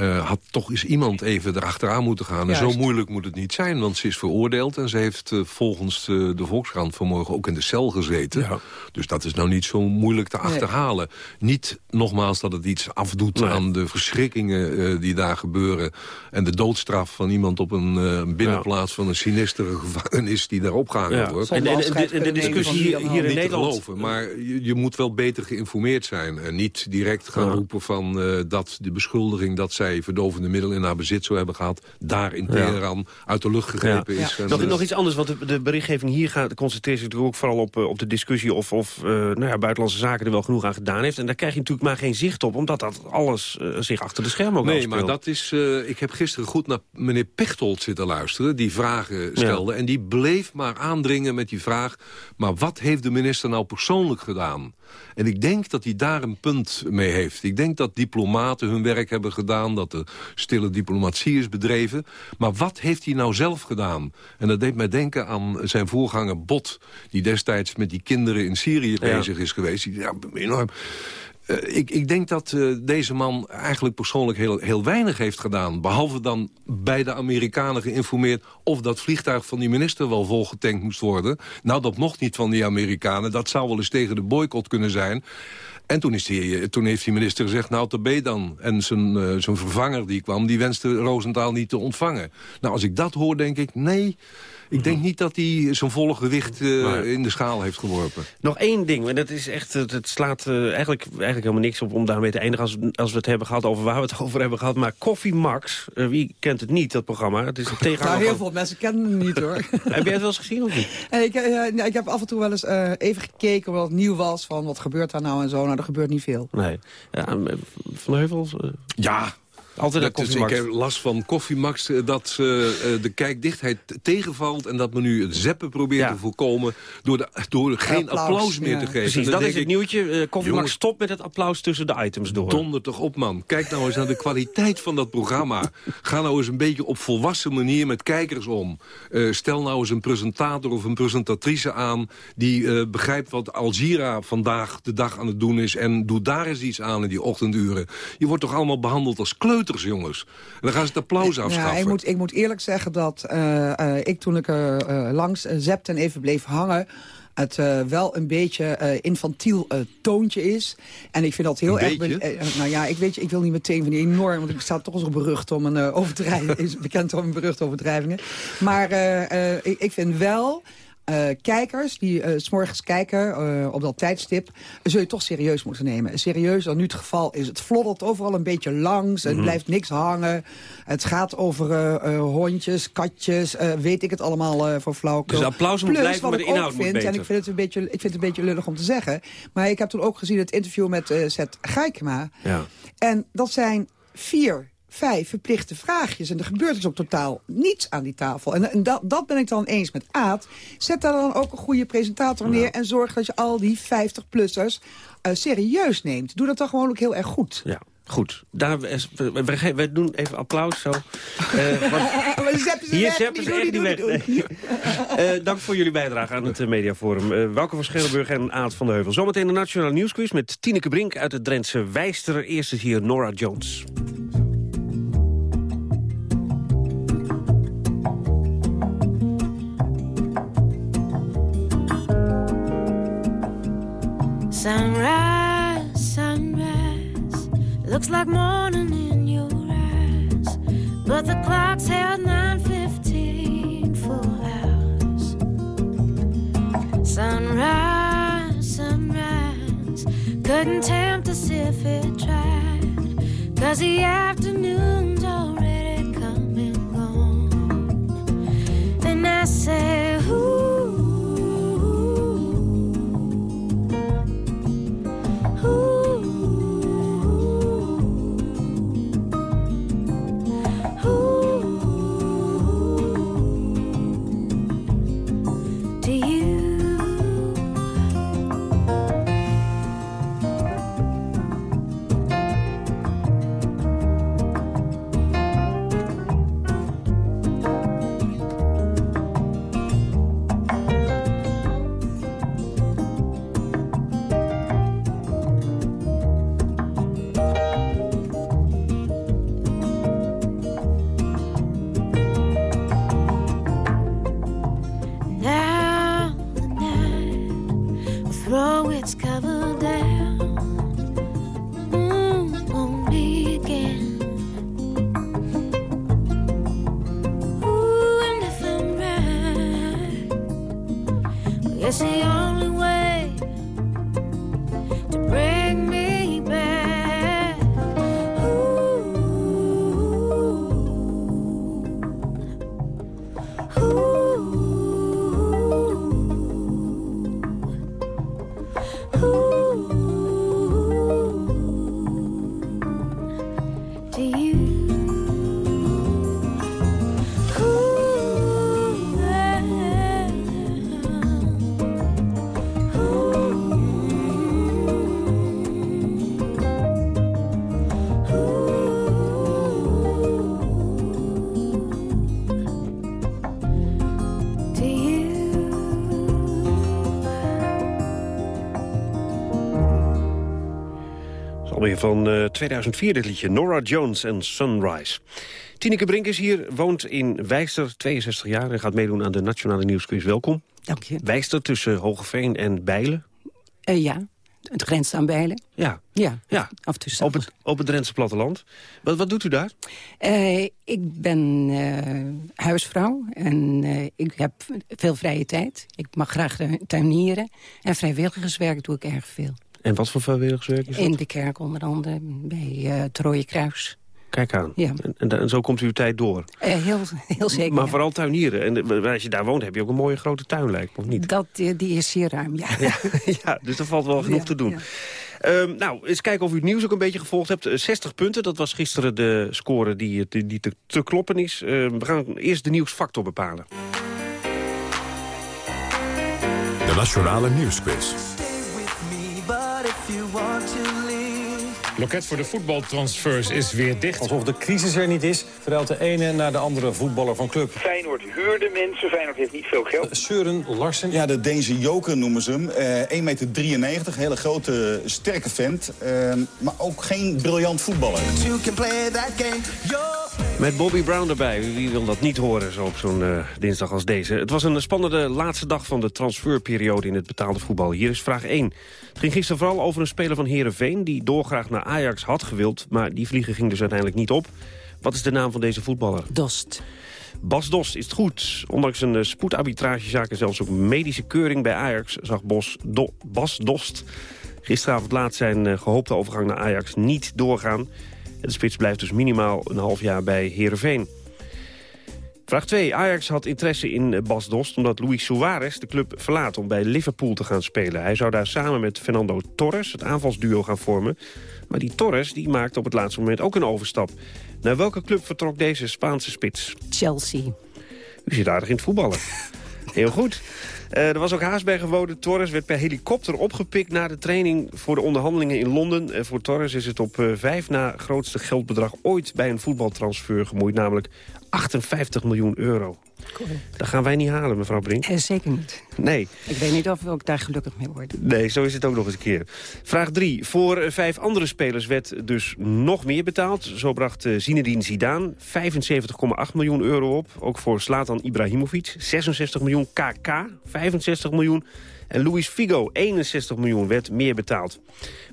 Uh, had toch eens iemand even erachteraan moeten gaan. En zo moeilijk moet het niet zijn, want ze is veroordeeld... en ze heeft uh, volgens uh, de Volkskrant vanmorgen ook in de cel gezeten. Ja. Dus dat is nou niet zo moeilijk te achterhalen. Nee. Niet nogmaals dat het iets afdoet nee. aan de verschrikkingen die daar gebeuren... en de doodstraf van iemand op een binnenplaats ja. van een sinistere gevangenis... die daar opgehangen ja. wordt. En, en, en, de, de discussie hier, hier in Nederland... Geloven, maar je, je, moet wel beter geïnformeerd zijn... en niet direct gaan roepen van dat de beschuldiging... dat zij verdovende middelen in haar bezit zou hebben gehad... daar in Teheran ja. uit de lucht gegrepen ja. is. Ja. Nog, nog iets anders, want de, de, berichtgeving hier gaat, concentreert zich natuurlijk ook vooral op, op de discussie... of, of uh, nou ja, Buitenlandse Zaken er wel genoeg aan gedaan heeft. En daar krijg je natuurlijk maar geen zicht op... omdat dat alles uh, zich achter de schermen ook Nee, maar dat is... Uh, ik heb gisteren goed naar meneer Pechtold zitten luisteren... die vragen stelde. En die bleef maar aandringen met die vraag... maar wat heeft de minister nou persoonlijk gedaan... En ik denk dat hij daar een punt mee heeft. Ik denk dat diplomaten hun werk hebben gedaan... dat er stille diplomatie is bedreven. Maar wat heeft hij nou zelf gedaan? En dat deed mij denken aan zijn voorganger Bot... die destijds met die kinderen in Syrië bezig is geweest. Ja, enorm eh, ik, ik, denk dat uh, deze man eigenlijk persoonlijk heel, heel weinig heeft gedaan. Behalve dan bij de Amerikanen geïnformeerd... of dat vliegtuig van die minister wel volgetankt moest worden. Nou, dat mocht niet van die Amerikanen. Dat zou wel eens tegen de boycott kunnen zijn. En toen, is die, eh, toen heeft die minister gezegd, nou, te B dan. En zijn, zijn vervanger die kwam, die wenste Roosentaal niet te ontvangen. Nou, als ik dat hoor, denk ik, nee... Ik denk niet dat hij zijn volle gewicht uh, in de schaal heeft geworpen. Nog één ding, en dat is echt, het slaat uh, eigenlijk, eigenlijk helemaal niks op om daarmee te eindigen... Als, als we het hebben gehad over waar we het over hebben gehad. Maar Coffee Max, uh, wie kent het niet, dat programma? Het is een tegenhanger nou, heel veel mensen kennen het niet, hoor. heb jij het wel eens gezien of niet? ik, ik heb af en toe wel eens even gekeken wat nieuw was... van wat gebeurt daar nou en zo. Nou, er gebeurt niet veel. Nee. Ja, van Heuvels? Ja, altijd dat is, ik heb last van Koffiemax eh, dat uh, de kijkdichtheid tegenvalt... en dat men nu het zeppen probeert te voorkomen... door, de, door geen applaus, meer te geven. Precies, dat is het nieuwtje. Uh, Koffiemax stopt met het applaus tussen de items door. Donder toch op, man. Kijk nou eens naar de kwaliteit van dat programma. Ga nou eens een beetje op volwassen manier met kijkers om. Uh, stel nou eens een presentator of een presentatrice aan... die begrijpt wat Al Jazeera vandaag de dag aan het doen is... en doe daar eens iets aan in die ochtenduren. Je wordt toch allemaal behandeld als kleuter jongens. En dan gaan ze het applaus afschaffen. Ja, ik, moet, ik moet eerlijk zeggen dat uh, ik toen ik er uh, langs zepte en even bleef hangen het uh, wel een beetje uh, infantiel uh, toontje is. En ik vind dat heel erg... nou ja, ik weet je, ik wil niet meteen van die enorm... want ik sta toch zo berucht om een overdrijving... is bekend om een berucht overdrijvingen. Maar ik, ik vind wel uh, kijkers die uh, s morgens kijken uh, op dat tijdstip... zul je toch serieus moeten nemen. Serieus dan nu het geval is. Het floddert overal een beetje langs. Het mm blijft niks hangen. Het gaat over hondjes, katjes, weet ik het allemaal voor flauwkul. Dus applaus moet blijven, maar de inhoud vind, beter. En ik vind, het een beetje, ik vind het een beetje lullig om te zeggen. Maar ik heb toen ook gezien het interview met Zet Geikema. Ja. En dat zijn vier vijf verplichte vraagjes. En er gebeurt dus ook totaal niets aan die tafel. En, en dat, dat ben ik dan eens met Aad. Zet daar dan ook een goede presentator neer... en zorg dat je al die 50-plussers uh, serieus neemt. Doe dat dan gewoon ook heel erg goed. Ja. Goed, daar, we, we, doen even applaus zo. Uh, hier zeppen ze echt niet weg. uh, dank voor jullie bijdrage aan het Mediaforum. Uh, Welke van Schelenburg en Aad van de Heuvel. Zometeen de Nationale Nieuwsquiz met Tineke Brink uit het Drentse Wijster. Eerst is hier Nora Jones. Sunrise, sunrise, looks like morning in your eyes, but the clock's held 9:15 for hours. Sunrise, sunrise, couldn't tempt us if it tried, cause the afternoon's already come and gone. I say, van eh, 2004 dit liedje. Nora Jones en Sunrise. Tineke Brink is hier, woont in Wijster, 62 jaar... en gaat meedoen aan de Nationale Nieuwsquiz. Welkom. Dank je. Wijster tussen Hogeveen en Bijlen. Eh, ja, het grenst aan Bijlen. Ja. Ja, ja. af en toe op het, op het Drentse platteland. Wat, wat doet u daar? Eh, ik ben eh, huisvrouw en eh, ik heb veel vrije tijd. Ik mag graag tu- tuinieren. En vrijwilligerswerk doe ik erg veel. En wat voor vrijwilligerswerk is dat? In de kerk onder andere, bij eh, het Rode Kruis. Kijk aan. Ja. En, en, da- en zo komt u uw tijd door. Eh, heel, heel zeker. Maar ja. vooral tuinieren. En eh, als je daar woont heb je ook een mooie grote tuin, lijkt me, of niet? Dat, die is zeer ruim, ja. ja, dus er valt wel genoeg Ja, te doen. Ehm, nou, eens kijken of u het nieuws ook een beetje gevolgd hebt. Eh, 60 punten, dat was gisteren de score die, die, die te, te kloppen is. Ehm, we gaan eerst de nieuwsfactor bepalen. De Nationale Nieuwsquiz. want to Loket voor de voetbaltransfers is weer dicht. Alsof de crisis er niet is, vertelt de ene naar de andere voetballer van club. Feyenoord huurde mensen, Feyenoord heeft niet veel geld. Søren Larsen. Ja, de Deense joker noemen ze hem. Eh 1,93 meter, hele grote, sterke vent. Eh, maar ook geen briljant voetballer. Met Bobby Brown erbij. Wie wil dat niet horen zo op zo'n eh, dinsdag als deze? Het was een spannende laatste dag van de transferperiode in het betaalde voetbal. Hier is vraag 1. Het ging gisteren vooral over een speler van Herenveen die doorgraag naar Ajax had gewild, maar die vliegen ging dus uiteindelijk niet op. Wat is de naam van deze voetballer? Dost. Bas Dost is het goed. Ondanks een eh, spoedarbitragezaak en zelfs ook medische keuring bij Ajax... zag Bos Do- Bas Dost gisteravond laat zijn eh, gehoopte overgang naar Ajax niet doorgaan. De spits blijft dus minimaal een half jaar bij Heerenveen. Vraag 2. Ajax had interesse in eh, Bas Dost omdat Luis Suarez de club verlaat om bij Liverpool te gaan spelen. Hij zou daar samen met Fernando Torres het aanvalsduo gaan vormen. Maar die Torres die maakte op het laatste moment ook een overstap. Naar welke club vertrok deze Spaanse spits? Chelsea. U zit aardig in het voetballen. Heel goed. Eh, er was ook haast bij gewonnen. Torres werd per helikopter opgepikt na de training voor de onderhandelingen in Londen. En voor Torres is het op eh, vijf na grootste geldbedrag ooit bij een voetbaltransfer gemoeid. Namelijk 58 miljoen euro. Dat gaan wij niet halen, mevrouw Brink. Eh, zeker niet. Nee. Ik weet niet of we ook daar gelukkig mee worden. Nee, zo is het ook nog eens een keer. Vraag 3. Voor eh, vijf andere spelers werd dus nog meer betaald. Zo bracht eh, Zinedine Zidane 75,8 miljoen euro op. Ook voor Slatan Ibrahimovic 66 miljoen KK, 65 miljoen. En Luis Figo, 61 miljoen, werd meer betaald.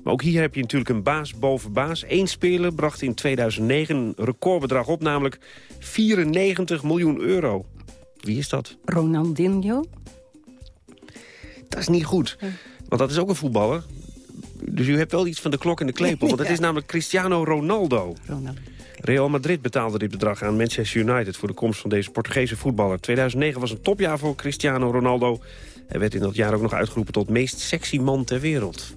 Maar ook hier heb je natuurlijk een baas boven baas. Eén speler bracht in 2009 een recordbedrag op, namelijk 94 miljoen euro. Wie is dat? Ronaldinho? Dat is niet goed. Want dat is ook een voetballer. Dus u hebt wel iets van de klok in de klepel. Want het is namelijk Cristiano Ronaldo. Ronaldo. Real Madrid betaalde dit bedrag aan Manchester United... voor de komst van deze Portugese voetballer. 2009 was een topjaar voor Cristiano Ronaldo. Hij werd in dat jaar ook nog uitgeroepen tot meest sexy man ter wereld.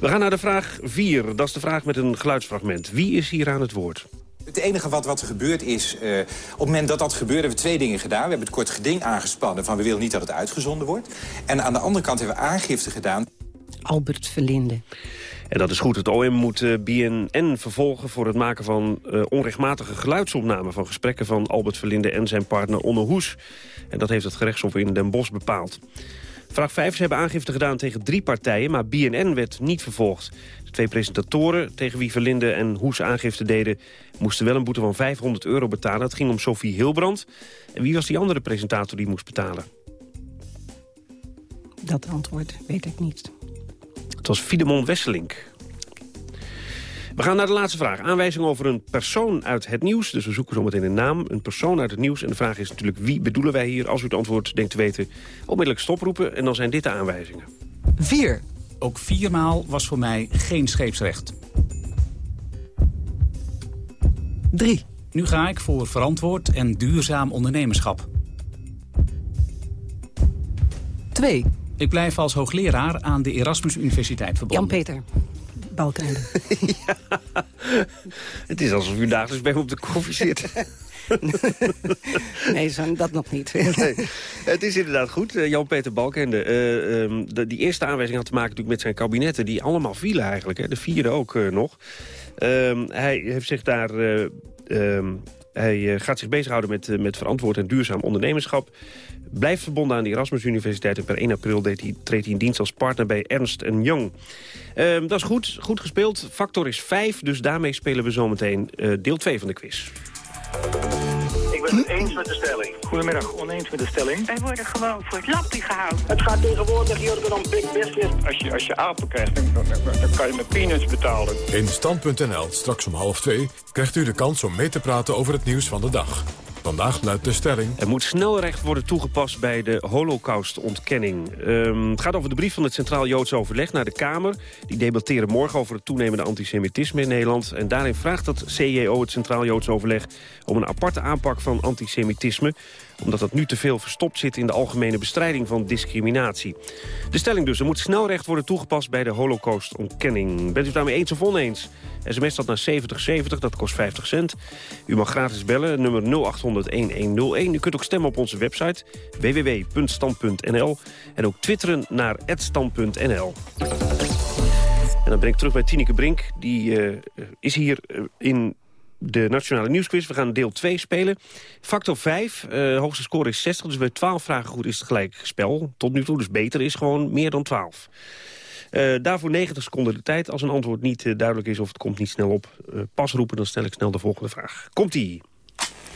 We gaan naar de vraag 4. Dat is de vraag met een geluidsfragment. Wie is hier aan het woord? Het enige wat, wat er gebeurd is, eh, op het moment dat dat gebeurde... hebben we twee dingen gedaan. We hebben het kort geding aangespannen van we willen niet dat het uitgezonden wordt. En aan de andere kant hebben we aangifte gedaan. Albert Verlinde. En dat is goed. Het OM moet eh, BNN vervolgen voor het maken van eh, onrechtmatige geluidsopnamen... van gesprekken van Albert Verlinde en zijn partner Onne Hoes. En dat heeft het gerechtshof in Den Bosch bepaald. Vraag 5. Ze hebben aangifte gedaan tegen drie partijen, maar BNN werd niet vervolgd. De twee presentatoren tegen wie Verlinde en Hoes aangifte deden... moesten wel een boete van 500 euro betalen. Het ging om Sophie Hilbrand. En wie was die andere presentator die moest betalen? Dat antwoord weet ik niet. Het was Filemon Wesselink. We gaan naar de laatste vraag. Aanwijzing over een persoon uit het nieuws. Dus we zoeken zometeen een naam, een persoon uit het nieuws. En de vraag is natuurlijk wie bedoelen wij hier? Als u het antwoord denkt te weten, onmiddellijk stoproepen. En dan zijn dit de aanwijzingen. 4. Ook viermaal was voor mij geen scheepsrecht. 3. Nu ga ik voor verantwoord en duurzaam ondernemerschap. 2. Ik blijf als hoogleraar aan de Erasmus Universiteit verbonden. Jan-Peter Balkenende. Het is alsof u dagelijks bij me op de koffie zit. nee, zo, dat nog niet. Nee, het is inderdaad goed. Eh, Jan-Peter Balkende. eh, ehm, de, die eerste aanwijzing had te maken natuurlijk met zijn kabinetten... die allemaal vielen eigenlijk. Hè. De vierde ook eh, nog. Ehm, hij heeft zich daar... eh, ehm, hij gaat zich bezighouden met, met verantwoord en duurzaam ondernemerschap. Blijft verbonden aan de Erasmus Universiteit... en per 1 april deed hij, treedt hij in dienst als partner bij Ernst Young. Ehm, dat is goed, goed gespeeld. Factor is 5, dus daarmee spelen we zometeen uh, deel 2 van de quiz. Ik ben het eens met de stelling. Goedemiddag, oneens met de stelling. Wij worden gewoon voor het lappie gehouden. Het gaat tegenwoordig hier dan big business. Als je, als je apen krijgt, dan, dan, dan kan je met peanuts betalen. In Stand.nl, straks om half twee, krijgt u de kans om mee te praten over het nieuws van de dag. Vandaag luidt de stelling... Er moet snelrecht worden toegepast bij de holocaustontkenning. Um, het gaat over de brief van het Centraal Joods Overleg naar de Kamer. Die debatteren morgen over het toenemende antisemitisme in Nederland. En daarin vraagt het CJO, het Centraal Joods Overleg... om een aparte aanpak van antisemitisme omdat dat nu te veel verstopt zit in de algemene bestrijding van discriminatie. De stelling dus, er moet snelrecht worden toegepast bij de holocaustontkenning. Bent u daarmee eens of oneens? SMS dat naar 7070, dat kost 50 cent. U mag gratis bellen, nummer 0800-1101. U kunt ook stemmen op onze website www.stand.nl. En ook twitteren naar @stand.nl. En dan ben ik terug bij Tineke Brink. Die uh, is hier uh, in de Nationale Nieuwsquiz. We gaan deel 2 spelen. Factor 5, uh, hoogste score is 60, dus bij 12 vragen goed is het gelijk spel. Tot nu toe, dus beter is gewoon meer dan 12. Uh, daarvoor 90 seconden de tijd. Als een antwoord niet uh, duidelijk is of het komt niet snel op, uh, pas roepen, dan stel ik snel de volgende vraag. Komt-ie.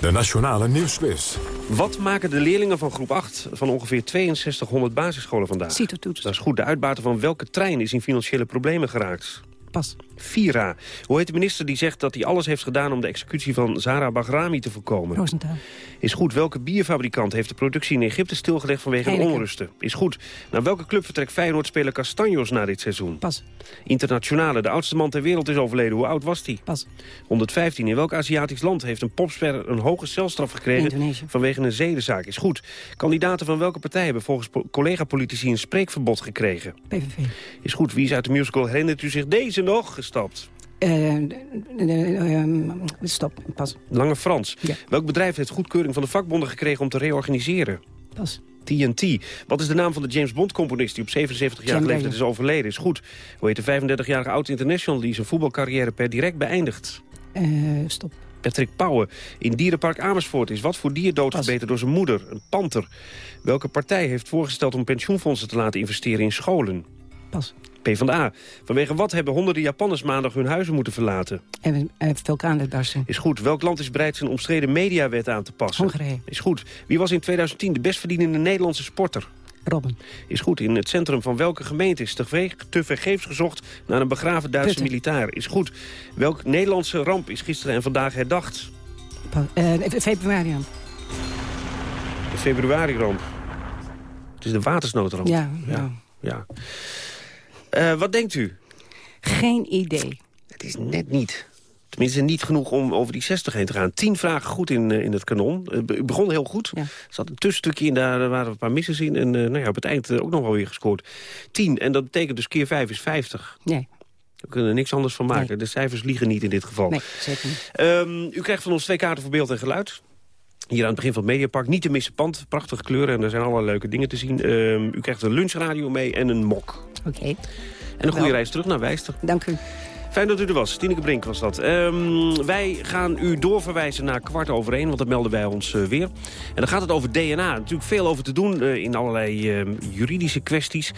De Nationale Nieuwsquiz. Wat maken de leerlingen van groep 8 van ongeveer 6200 basisscholen vandaag? Citotoets. Dat is goed. De uitbater van welke trein is in financiële problemen geraakt? Pas. Vira. Hoe heet de minister die zegt dat hij alles heeft gedaan... om de executie van Zara Bahrami te voorkomen? Rosenthal. Is goed. Welke bierfabrikant heeft de productie in Egypte stilgelegd vanwege Heineken. de onrusten? Is goed. Naar welke club vertrekt Feyenoord-speler Castanjos na dit seizoen? Pas. Internationale. De oudste man ter wereld is overleden. Hoe oud was hij? Pas. 115. In welk Aziatisch land heeft een popster een hoge celstraf gekregen... Indonesië. vanwege een zedenzaak? Is goed. Kandidaten van welke partij hebben volgens po- collega-politici een spreekverbod gekregen? PVV. Is goed. Wie is uit de musical Herinnert u zich deze nog gestapt? Uh, uh, stop, pas. Lange Frans. Ja. Welk bedrijf heeft goedkeuring van de vakbonden gekregen om te reorganiseren? Pas. TNT. Wat is de naam van de James Bond-componist die op 77-jarige Jim leeftijd is overleden? Is goed. Hoe heet de 35-jarige oud-international die zijn voetbalcarrière per direct beëindigt? Uh, stop. Patrick Pauwen. In Dierenpark Amersfoort is wat voor dier doodgebeten door zijn moeder? Een panter. Welke partij heeft voorgesteld om pensioenfondsen te laten investeren in scholen? Pas. PvdA. Vanwege wat hebben honderden Japanners maandag hun huizen moeten verlaten? En uh, vulkaanuitbarsting. Is goed. Welk land is bereid zijn omstreden mediawet aan te passen? Hongarije. Is goed. Wie was in 2010 de best verdienende Nederlandse sporter? Robben. Is goed. In het centrum van welke gemeente is te, ve- te vergeefs gezocht naar een begraven Duitse Putten. militair? Is goed. Welk Nederlandse ramp is gisteren en vandaag herdacht? Uh, februari. De februari-ramp. Het is de watersnoodramp. Ja, ja. ja. Uh, wat denkt u? Geen idee. Het is net niet. Tenminste, niet genoeg om over die 60 heen te gaan. Tien vragen goed in, uh, in het kanon. Uh, u begon heel goed. Ja. Er zat een tussenstukje in, daar waren een paar missen in. En uh, nou ja, op het eind ook nog wel weer gescoord. 10. En dat betekent dus keer 5 is 50. Nee. We kunnen er niks anders van maken. Nee. De cijfers liegen niet in dit geval. Nee, zeker niet. Um, u krijgt van ons twee kaarten voor beeld en geluid. Hier aan het begin van het Mediapark. Niet te missen pand. Prachtige kleuren en er zijn allerlei leuke dingen te zien. Um, u krijgt een lunchradio mee en een mok. Oké. Okay. En een goede Wel. reis terug naar Wijster. Dank u. Fijn dat u er was. Tineke Brink was dat. Um, wij gaan u doorverwijzen naar kwart over één, want dat melden wij ons uh, weer. En dan gaat het over DNA. Natuurlijk veel over te doen uh, in allerlei uh, juridische kwesties.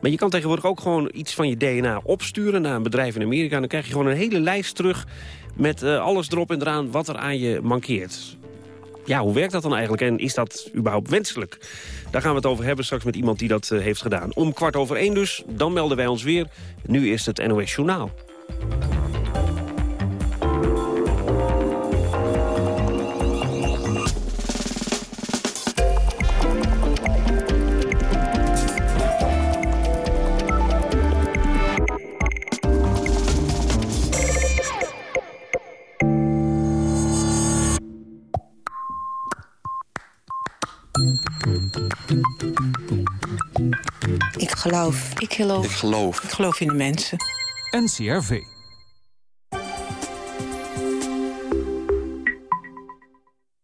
Maar je kan tegenwoordig ook gewoon iets van je DNA opsturen naar een bedrijf in Amerika. En dan krijg je gewoon een hele lijst terug met uh, alles erop en eraan wat er aan je mankeert. Ja, hoe werkt dat dan eigenlijk en is dat überhaupt wenselijk? Daar gaan we het over hebben straks met iemand die dat uh, heeft gedaan. Om kwart over één dus, dan melden wij ons weer. Nu is het NOS Journaal. Geloof. Ik geloof. Ik geloof. Ik geloof in de mensen. NCRV.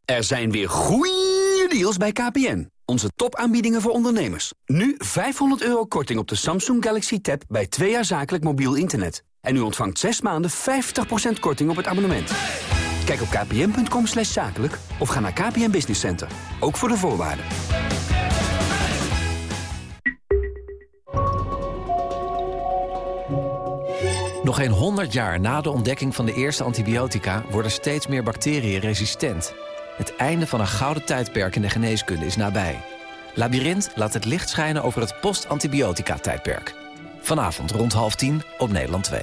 Er zijn weer goeie deals bij KPN. Onze topaanbiedingen voor ondernemers. Nu 500 euro korting op de Samsung Galaxy Tab bij twee jaar zakelijk mobiel internet. En u ontvangt 6 maanden 50% korting op het abonnement. Kijk op kpn.com zakelijk of ga naar KPN Business Center. Ook voor de voorwaarden. Nog geen 100 jaar na de ontdekking van de eerste antibiotica... worden steeds meer bacteriën resistent. Het einde van een gouden tijdperk in de geneeskunde is nabij. Labyrinth laat het licht schijnen over het post-antibiotica-tijdperk. Vanavond rond half tien op Nederland 2.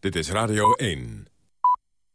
Dit is Radio 1.